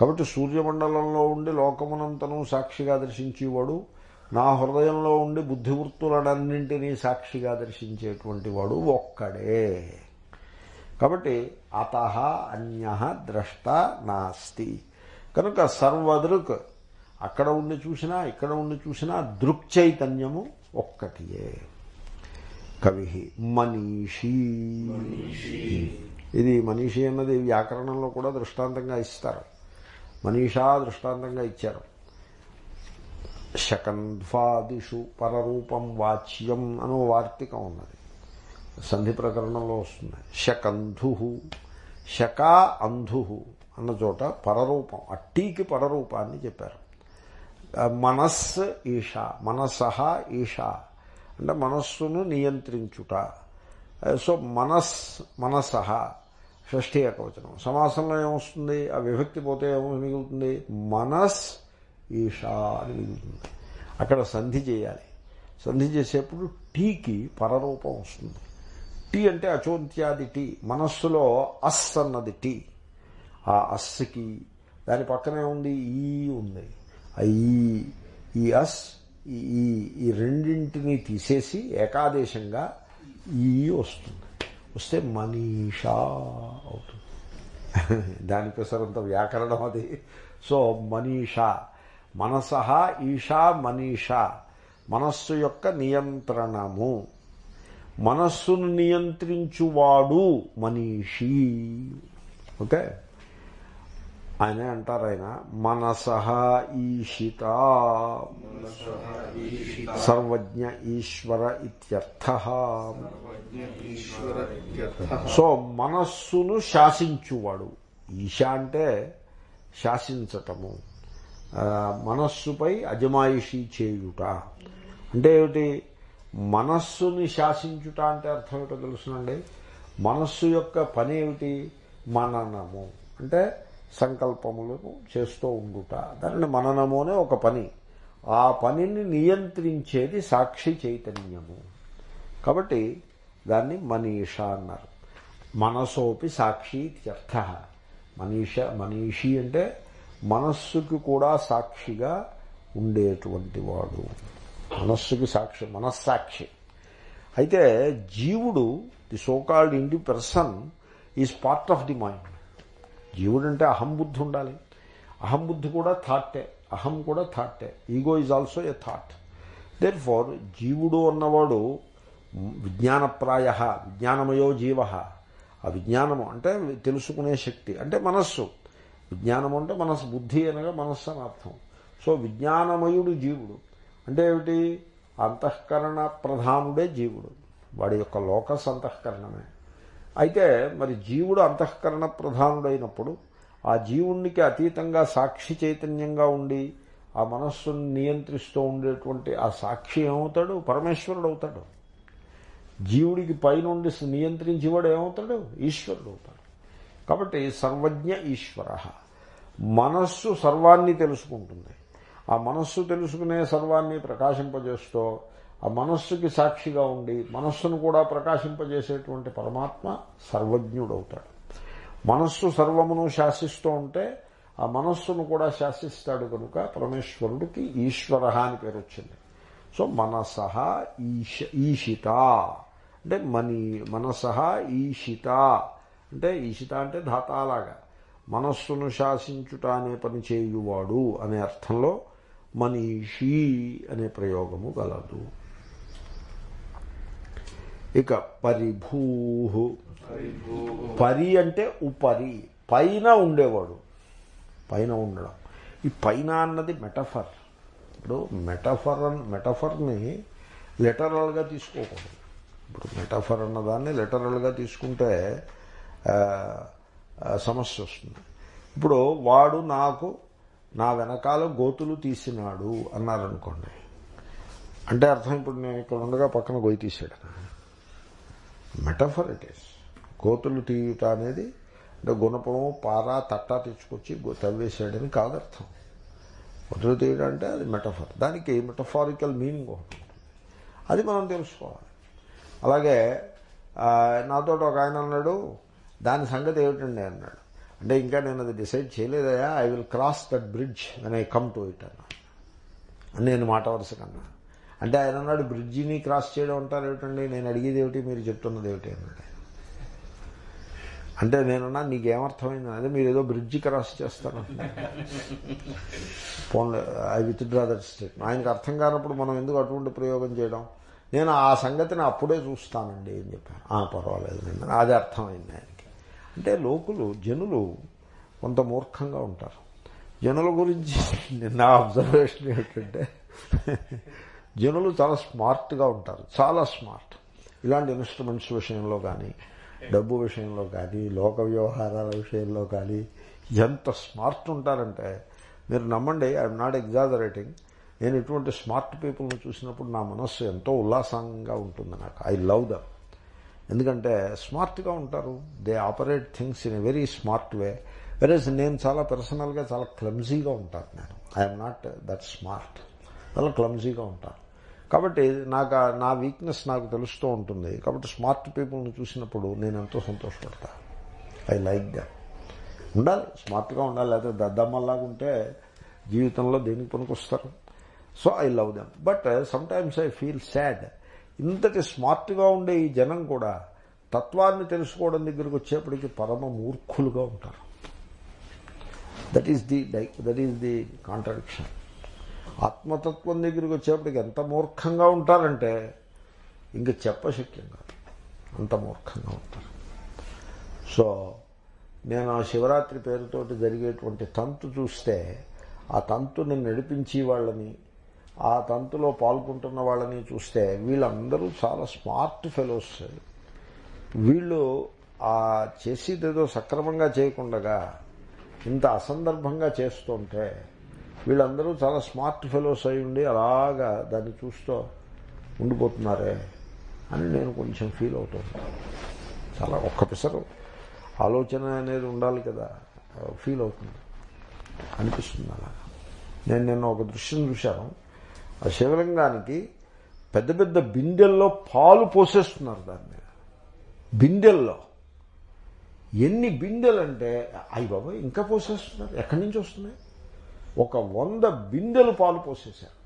కాబట్టి సూర్యమండలంలో ఉండి లోకమునంతను సాక్షిగా దర్శించేవాడు నా హృదయంలో ఉండి బుద్ధివృత్తులనన్నింటినీ సాక్షిగా దర్శించేటువంటి వాడు ఒక్కడే. కాబట్టి అత అన్య ద్రష్ట నాస్తి. కనుక సర్వదృక్ అక్కడ ఉండి చూసినా ఇక్కడ ఉండి చూసినా దృక్ చైతన్యము ఒక్కటియే. కవి మనీషీ. ఇది మనీషి అన్నది వ్యాకరణంలో కూడా దృష్టాంతంగా ఇస్తారు. మనీషా దృష్టాంతంగా ఇచ్చారు. శకంధ్వాదిషు పరరూపం వాచ్యం అనో వార్తికం ఉన్నది. సంధి ప్రకరణంలో వస్తుంది. శకంధు శక అంధు అన్న చోట పరరూపం అట్టీకి పరరూపాన్ని చెప్పారు. మనస్ ఈష మనసహ ఈష అంటే మనస్సును నియంత్రించుట. సో మనస్ మనసహ షష్ఠీ ఏకవచనం. సమాసంలో ఏమొస్తుంది? ఆ విభక్తి పోతే ఏమో మిగులుతుంది? మనస్ ఈషా అని మిగులుతుంది. అక్కడ సంధి చేయాలి. సంధి చేసేప్పుడు టీకి పరరూపం వస్తుంది. టీ అంటే అచోంత్యాది టీ. మనస్సులో అస్ అన్నది టీ. ఆ అస్కి దాని పక్కనే ఉంది ఈ ఉంది. ఈ ఈ అస్ ఈ ఈ ఈ రెండింటిని తీసేసి ఏకాదేశంగా ఈ వస్తుంది. వస్తే మనీషా అవుతుంది. ప్రసారంత వ్యాకరణం అది. సో మనీషా. మనస ఈషా మనీషా. మనస్సు యొక్క నియంత్రణము. మనస్సును నియంత్రించువాడు మనీషి. ఓకే? ఆయనే అంటారు ఆయన మనస ఈషిత. సర్వజ్ఞ ఈశ్వర ఇత్యర్థ. ఈశ్వర సో మనస్సును శాసించువాడు. ఈశ అంటే శాసించటము. మనస్సుపై అజమాయిషీ చేయుట. అంటే ఏమిటి? మనస్సుని శాసించుట అంటే అర్థం ఏమిటో తెలుసునండి. మనస్సు యొక్క పని ఏమిటి? మననము. అంటే సంకల్పములను చేస్తూ ఉండుట. దానిని మననము అనే ఒక పని. ఆ పనిని నియంత్రించేది సాక్షి చైతన్యము. కాబట్టి దాన్ని మనీష అన్నారు. మనసోపి సాక్షి ఇత్యర్థ మనీష మనీషి అంటే మనస్సుకి కూడా సాక్షిగా ఉండేటువంటి వాడు. మనస్సుకి సాక్షి మనస్సాక్షి. అయితే జీవుడు the so called indi person is part of the mind. జీవుడంటే అహంబుద్ధి అహం బుద్ధి ఉండాలి. అహంబుద్ధి కూడా థాటే అహం కూడా థాటే ego is also a thought therefore జీవుడు అన్నవాడు విజ్ఞానప్రాయ విజ్ఞానమయో జీవ. ఆ విజ్ఞానము అంటే తెలుసుకునే శక్తి. అంటే మనస్సు. విజ్ఞానము అంటే మనస్సు. బుద్ధి అనగా మనస్సు అని అర్థం. సో విజ్ఞానమయుడు జీవుడు. అంటే ఏమిటి? అంతఃకరణ ప్రధానుడే జీవుడు. వాడి యొక్క లోకస్ అంతఃకరణమే. అయితే మరి జీవుడు అంతఃకరణ ప్రధానుడైనప్పుడు ఆ జీవునికి అతీతంగా సాక్షి చైతన్యంగా ఉండి ఆ మనస్సును నియంత్రిస్తూ ఉండేటువంటి ఆ సాక్షి ఏమవుతాడు? పరమేశ్వరుడు అవుతాడు జీవుడికి పైనుండి నియంత్రించేవాడు ఏమవుతాడు? ఈశ్వరుడు అవుతాడు కాబట్టి సర్వజ్ఞ ఈశ్వర. మనస్సు సర్వాన్ని తెలుసుకుంటుంది. ఆ మనస్సు తెలుసుకునే సర్వాన్ని ప్రకాశింపజేస్తూ ఆ మనస్సుకి సాక్షిగా ఉండి మనస్సును కూడా ప్రకాశింపజేసేటువంటి పరమాత్మ సర్వజ్ఞుడవుతాడు. మనస్సు సర్వమును శాసిస్తూ ఉంటే ఆ మనస్సును కూడా శాసిస్తాడు కనుక పరమేశ్వరుడికి ఈశ్వర అని పేరు వచ్చింది సో మనస ఈశ ఈషిత. అంటే మనీ మనస ఈషిత. అంటే ఈషిత అంటే ధాతాలాగా మనస్సును శాసించుట అనే పని చేయువాడు అనే అర్థంలో మనీషీ అనే ప్రయోగము గలదు. ఇక పరిభూ పరి అంటే ఉపరి పైన ఉండేవాడు. పైన ఉండడం. ఈ పైన అన్నది మెటఫర్. ఇప్పుడు మెటఫర్ మెటఫర్ని లిటరల్గా తీసుకోకూడదు. ఇప్పుడు మెటఫర్ అన్నదాన్ని లిటరల్గా తీసుకుంటే సమస్య వస్తుంది. ఇప్పుడు వాడు నాకు నా వెనకాల గోతులు తీసినాడు అన్నారనుకోండి. అంటే అర్థం ఇప్పుడు నేను ఇక్కడ ఉండగా పక్కన గొయ్యి తీసాడు మెటఫర్ ఇట్ ఈస్ కోతులు తీయుట అనేది అంటే గుణపము పార తట్టా తెచ్చుకొచ్చి తవ్వేసాడని కాదు అర్థం గోతులు తీయడం అంటే అది మెటఫర్ దానికి మెటఫారికల్ మీనింగ్ ఒకటి అది మనం తెలుసుకోవాలి. అలాగే నాతో ఒక ఆయన అన్నాడు దాని సంగతి ఏమిటండి? అన్నాడు. అంటే ఇంకా నేను అది decide చేయలేదయా? I will cross that bridge అని ఐ కమ్ టు ఇట్ అన్నా నేను మాట వరుస కన్నా. అంటే ఆయన అన్నాడు బ్రిడ్జిని క్రాస్ చేయడం అంటారు ఏమిటండి? నేను అడిగేది ఏమిటి? మీరు చెప్తున్నది ఏమిటి? అంటే అంటే నేనన్నా నీకేమర్థమైంది? అదే మీరు ఏదో బ్రిడ్జి క్రాస్ చేస్తారు. పోన్లే ఐ విత్డ్రా దట్ స్టేట్. ఆయనకు అర్థం కానప్పుడు మనం ఎందుకు అటువంటి ప్రయోగం చేయడం? నేను ఆ సంగతిని అప్పుడే చూస్తానండి అని చెప్పాను "ఆ, పర్వాలేదు నేను అది అర్థమైంది ఆయనకి. అంటే లోకులు జనులు కొంత మూర్ఖంగా ఉంటారు. జనుల గురించి [laughs] నా అబ్జర్వేషన్ ఏమిటంటే జనులు చాలా స్మార్ట్గా ఉంటారు. చాలా స్మార్ట్ ఇలాంటి ఇన్స్ట్రుమెంట్స్ విషయంలో కానీ డబ్బు విషయంలో కానీ లోక వ్యవహారాల విషయంలో కానీ ఎంత స్మార్ట్ ఉంటారంటే మీరు నమ్మండి ఐఎమ్ నాట్ ఎగ్జాజరేటింగ్ నేను ఇటువంటి స్మార్ట్ పీపుల్ని చూసినప్పుడు నా మనస్సు ఎంతో ఉల్లాసంగా ఉంటుంది నాకు. ఐ లవ్ దమ్ ఎందుకంటే స్మార్ట్గా ఉంటారు. They operate things in a very smart way versus నేను చాలా పర్సనల్గా చాలా క్లమ్జీగా ఉంటాను నేను. ఐఎమ్ నాట్ దట్ స్మార్ట్ చాలా క్లమ్జీగా ఉంటాను. కాబట్టి నాకు నా వీక్నెస్ నాకు తెలుస్తూ ఉంటుంది. కాబట్టి స్మార్ట్ పీపుల్ని చూసినప్పుడు నేను ఎంతో సంతోషపడతా. ఐ లైక్ దట్ ఉండాలి. స్మార్ట్గా ఉండాలి. లేకపోతే దద్దమ్మలాగా ఉంటే జీవితంలో దేనికి పనికొస్తారు? So I love them but sometimes I feel sad ఇంతటి స్మార్ట్గా ఉండే ఈ జనం కూడా తత్వాన్ని తెలుసుకోవడం దగ్గరికి వచ్చేప్పటికి పరమ మూర్ఖులుగా ఉంటారు. That is the that is the contradiction ఆత్మతత్వం దగ్గరికి వచ్చేప్పటికి ఎంత మూర్ఖంగా ఉంటారంటే ఇంక చెప్పశక్యం కాదు. అంత మూర్ఖంగా ఉంటారు. సో నేను ఆ శివరాత్రి పేరుతోటి జరిగేటువంటి తంతు చూస్తే ఆ తంతుని నడిపించి వాళ్ళని ఆ తంతులో పాల్గొంటున్న వాళ్ళని చూస్తే వీళ్ళందరూ చాలా స్మార్ట్ ఫెలోస్. వీళ్ళు ఆ చేసేదేదో సక్రమంగా చేయకుండగా ఇంత అసందర్భంగా చేస్తుంటే వీళ్ళందరూ చాలా స్మార్ట్ ఫెలోస్ అయి ఉండి అలాగా దాన్ని చూస్తూ ఉండిపోతున్నారే అని నేను కొంచెం ఫీల్ అవుతాను. చాలా ఒక్క పిసరు ఆలోచన అనేది ఉండాలి కదా ఫీల్ అవుతుంది. అనిపిస్తుంది అలా. నేను నిన్న ఒక దృశ్యం చూశాను. ఆ శివలింగానికి పెద్ద పెద్ద బిందెల్లో పాలు పోసేస్తున్నారు దాని మీద బిందెల్లో. ఎన్ని బిందెలు అంటే అయ్యి బాబా ఇంకా పోసేస్తున్నారు. ఎక్కడి నుంచి వస్తున్నాయి? ఒక వంద బిందెలు పాలు పోసేశారు.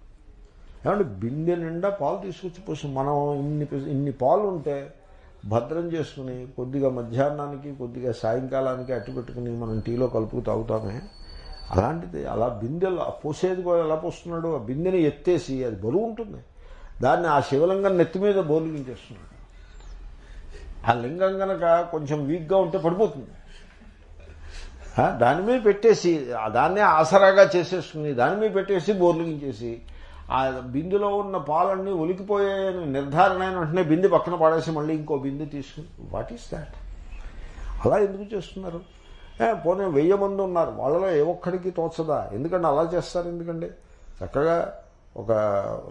ఏమంటే బిందె నిండా పాలు తీసుకొచ్చి పోసి మనం ఇన్ని ఇన్ని పాలు ఉంటే భద్రం చేసుకుని కొద్దిగా మధ్యాహ్నానికి కొద్దిగా సాయంకాలానికి అట్టు పెట్టుకుని మనం టీలో కలుపుకు తాగుతామే. అలాంటిది అలా బిందెలు పోసేది కూడా ఎలా పోస్తున్నాడు? ఆ బిందెని ఎత్తేసి అది బరువు ఉంటుంది. దాన్ని ఆ శివలింగం నెత్తి మీద బోర్లించేస్తున్నాడు ఆ లింగం కనుక కొంచెం వీక్గా ఉంటే పడిపోతుంది. దాని మీద పెట్టేసి దాన్నే ఆసరాగా చేసేసుకుని దాని మీద పెట్టేసి బోర్లించేసి ఆ బిందులో ఉన్న పాలన్నీ ఒలికిపోయాయని నిర్ధారణ అయిన వెంటనే బిందె పక్కన పడేసి మళ్ళీ ఇంకో బిందు తీసుకుని వాట్ ఈస్ దాట్ అలా ఎందుకు చేస్తున్నారు? పోనీ వెయ్యి మంది ఉన్నారు వాళ్ళలో ఏ ఒక్కడికి తోచదా? ఎందుకంటే అలా చేస్తారు ఎందుకంటే చక్కగా ఒక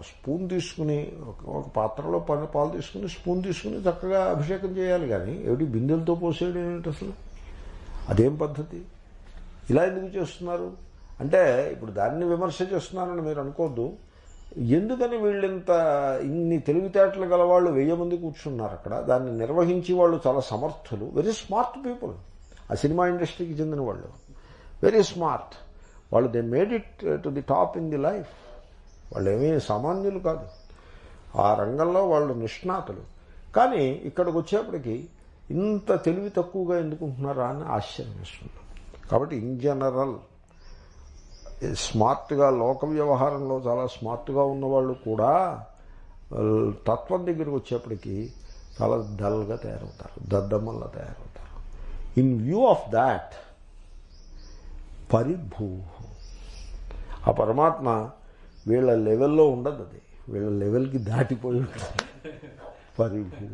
స్పూన్ తీసుకుని ఒక- ఒక పాత్రలో పని పాలు తీసుకుని స్పూన్ తీసుకుని చక్కగా అభిషేకం చేయాలి కానీ ఏమిటి బిందెలతో పోసేయడం ఏమిటి అసలు? అదేం పద్ధతి? ఇలా ఎందుకు చేస్తున్నారు? అంటే ఇప్పుడు దాన్ని విమర్శ చేస్తున్నారని మీరు అనుకోవద్దు ఎందుకని వీళ్ళింత ఇన్ని తెలివితేటలు గల వాళ్ళు వెయ్యి మంది కూర్చున్నారు అక్కడ? దాన్ని నిర్వహించి వాళ్ళు చాలా సమర్థులు. వెరీ స్మార్ట్ పీపుల్ ఆ సినిమా ఇండస్ట్రీకి చెందిన వాళ్ళు. వెరీ స్మార్ట్ వాళ్ళు they made it to the top in the life వాళ్ళు ఏమీ సామాన్యులు కాదు. ఆ రంగంలో వాళ్ళు నిష్ణాతులు. కానీ ఇక్కడికి వచ్చేప్పటికి ఇంత తెలివి తక్కువగా ఎందుకుంటున్నారా అని ఆశ్చర్యం వేస్తుంది. కాబట్టి ఇన్ జనరల్ స్మార్ట్గా లోక వ్యవహారంలో చాలా స్మార్ట్గా ఉన్నవాళ్ళు కూడా తత్వం దగ్గరికి వచ్చేప్పటికీ చాలా డల్గా తయారవుతారు దద్దమ్మల్లా తయారవుతారు. ఇన్ వ్యూ ఆఫ్ దాట్ పరిభూ ఆ పరమాత్మ వీళ్ళ లెవెల్లో ఉండదు అది. వీళ్ళ లెవెల్కి దాటిపోయి ఉంటుంది పరిభూ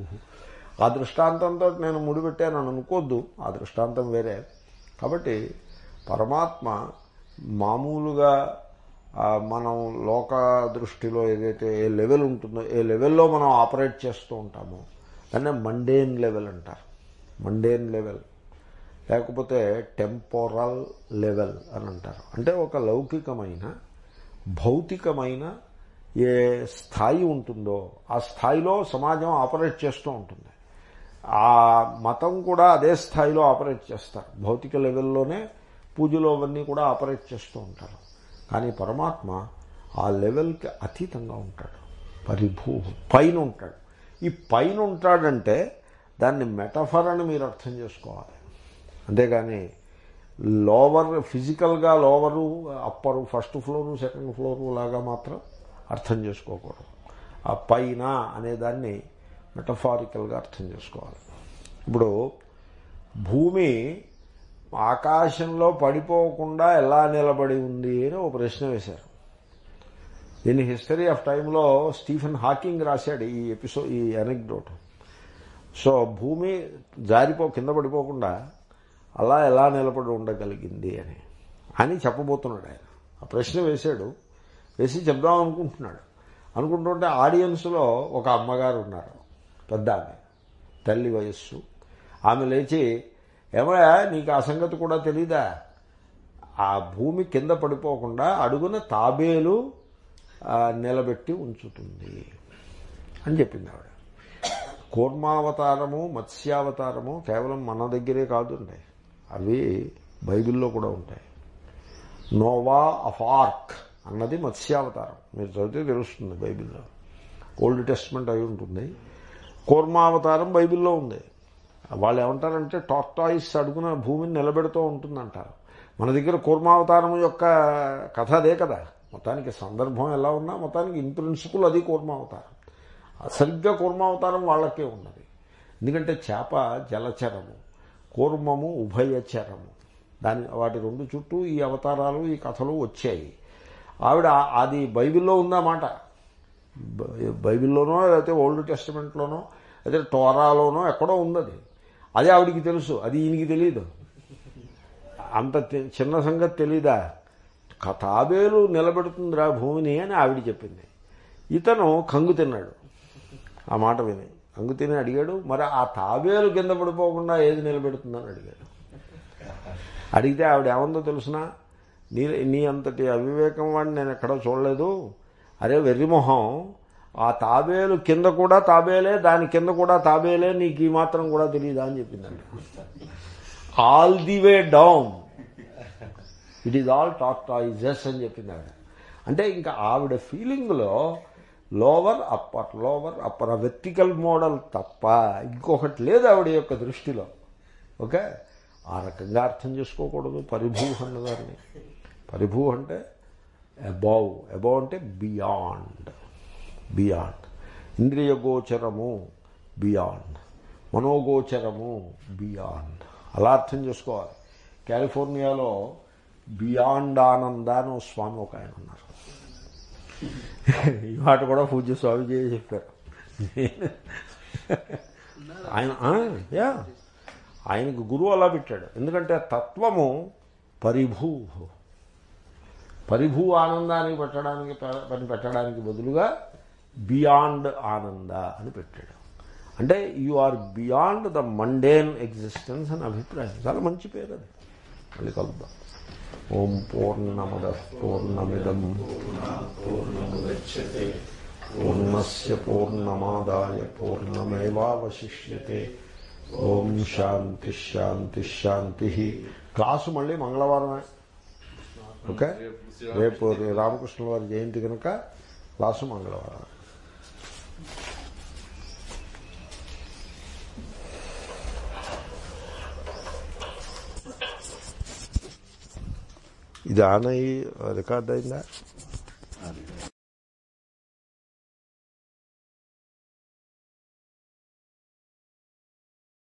ఆ దృష్టాంతంతో నేను ముడిపెట్టాను అని అనుకోద్దు. ఆ దృష్టాంతం వేరే. కాబట్టి పరమాత్మ మామూలుగా మనం లోక దృష్టిలో ఏదైతే ఏ లెవెల్ ఉంటుందో ఏ లెవెల్లో మనం ఆపరేట్ చేస్తూ ఉంటామో దాన్నే మండేన్ లెవెల్ అంటారు. Mundane level. లేకపోతే టెంపోరల్ లెవెల్ అని అంటారు. అంటే ఒక లౌకికమైన భౌతికమైన ఏ స్థాయి ఉంటుందో ఆ స్థాయిలో సమాజం ఆపరేట్ చేస్తూ ఉంటుంది. ఆ మతం కూడా అదే స్థాయిలో ఆపరేట్ చేస్తారు. భౌతిక లెవెల్లోనే పూజలు అవన్నీ కూడా ఆపరేట్ చేస్తూ ఉంటారు. కానీ పరమాత్మ ఆ లెవెల్కి అతీతంగా ఉంటాడు. పరిభూ పైన ఉంటాడు. ఈ పైన ఉంటాడంటే దాన్ని మెటఫర్ అని మీరు అర్థం చేసుకోవాలి. అంతేగాని లోవర్ ఫిజికల్గా lower upper first floor second floor లాగా మాత్రం అర్థం చేసుకోకూడదు. ఆ పైన అనేదాన్ని మెటఫారికల్గా అర్థం చేసుకోవాలి. ఇప్పుడు భూమి ఆకాశంలో పడిపోకుండా ఎలా నిలబడి ఉంది అని ఒక ప్రశ్న వేశారు. దీని హిస్టరీ ఆఫ్ టైంలో స్టీఫెన్ హాకింగ్ రాశాడు ఈ ఎపిసోడ్ ఈ అనెక్డోట్ సో భూమి జారిపో కింద పడిపోకుండా అలా ఎలా నిలబడి ఉండగలిగింది అని. అని చెప్పబోతున్నాడు ఆయన. ఆ ప్రశ్న వేశాడు. వేసి చెప్దాం అనుకుంటున్నాడు. అనుకుంటుంటే ఆడియన్స్లో ఒక అమ్మగారు ఉన్నారు. పెద్ద ఆమె తల్లి వయస్సు. ఆమె లేచి ఏమయ్యా నీకు ఆ సంగతి కూడా తెలీదా? ఆ భూమి కింద పడిపోకుండా అడుగున తాబేలు నిలబెట్టి ఉంచుతుంది. అని చెప్పింది ఆవిడ. కూర్మావతారము మత్స్యావతారము కేవలం మన దగ్గరే కాదుంటాయి అవి బైబిల్లో కూడా ఉంటాయి. నోవా అఫార్క్ అన్నది మత్స్యావతారం. మీరు చదివితే తెలుస్తుంది బైబిల్లో. ఓల్డ్ టెస్ట్మెంట్ అయి ఉంటుంది. కూర్మావతారం బైబిల్లో ఉంది. వాళ్ళు ఏమంటారంటే టార్టాయిస్ అడుగున భూమిని నిలబెడుతూ ఉంటుందంటారు. మన దగ్గర కూర్మావతారం యొక్క కథ అదే కదా. మొత్తానికి సందర్భం ఎలా ఉన్నా మొత్తానికి ఇన్ ప్రిన్సిపుల్ అది కూర్మావతారం. సరిగ్గా కూర్మావతారం వాళ్ళకే ఉన్నది. ఎందుకంటే చేప జలచరము కూర్మము ఉభయచరము దాని వాటి రెండు చుట్టూ ఈ అవతారాలు ఈ కథలు వచ్చాయి. ఆవిడ అది బైబిల్లో ఉందన్నమాట. బైబిల్లోనో లేకపోతే ఓల్డ్ టెస్టిమెంట్లోనో అయితే టోరాలోనో ఎక్కడో ఉంది అది ఆవిడికి తెలుసు. అది ఈయనకి తెలియదు అంత చిన్న సంగతి తెలీదా? క- తాబేలు నిలబెడుతుందిరా భూమిని అని ఆవిడ చెప్పింది. ఇతను కంగు తిన్నాడు. ఆ మాట విని. కంగు తిని అడిగాడు మరి ఆ తాబేలు కింద పడిపోకుండా ఏది నిలబెడుతుందని అడిగాడు. అడిగితే ఆవిడ ఏమందో తెలుసునా? నీ నీ అంతటి అవివేకం వాడిని నేను ఎక్కడో చూడలేదు. అరే వెర్రిమొహం ఆ తాబేలు కింద కూడా తాబేలే దాని కింద కూడా తాబేలే నీకు ఈ మాత్రం కూడా తెలియదా అని చెప్పిందండి all the way down it is all tortoises అని చెప్పింది ఆవిడ అంటే ఇంకా ఆవిడ ఫీలింగ్లో lower upper lower upper vertical model తప్ప ఇంకొకటి లేదు ఆవిడ యొక్క దృష్టిలో. ఓకే? ఆ రకంగా అర్థం చేసుకోకూడదు పరిభూ అన్నదాన్ని పరిభూ అంటే అబౌవ్ అబౌవ్ అంటే బియాండ్ బియాండ్. ఇంద్రియగోచరము బియాండ్. మనోగోచరము బియాండ్. అలా అర్థం చేసుకోవాలి. కాలిఫోర్నియాలో బియాండ్ ఆనంద అని స్వామి ఒక ఆయన ఉన్నారు. ఈ మాట కూడా పూజ్య స్వామి చేసి చెప్పారు. ఆయన యా. ఆయనకు గురువు అలా పెట్టాడు. ఎందుకంటే తత్వము పరిభూ. పరిభూ ఆనందానికి పెట్టడానికి పని పెట్టడానికి బదులుగా బియాండ్ ఆనంద అని పెట్టాడు. అంటే you are beyond the mundane existence అని అభిప్రాయం. చాలా మంచి పేరు అది. మళ్ళీ కలుద్దాం. ఓం పూర్ణమద పూర్ణమిదం. పూర్ణస్య పూర్ణమాదాయ పూర్ణమేవాశిష్యతే ఓం శాంతి శాంతి శాంతి. క్లాసు మళ్ళీ మంగళవారమే. ఓకే? రేపు రామకృష్ణ వారి జయంతి కనుక క్లాసు మంగళవారం idaacadihii waa la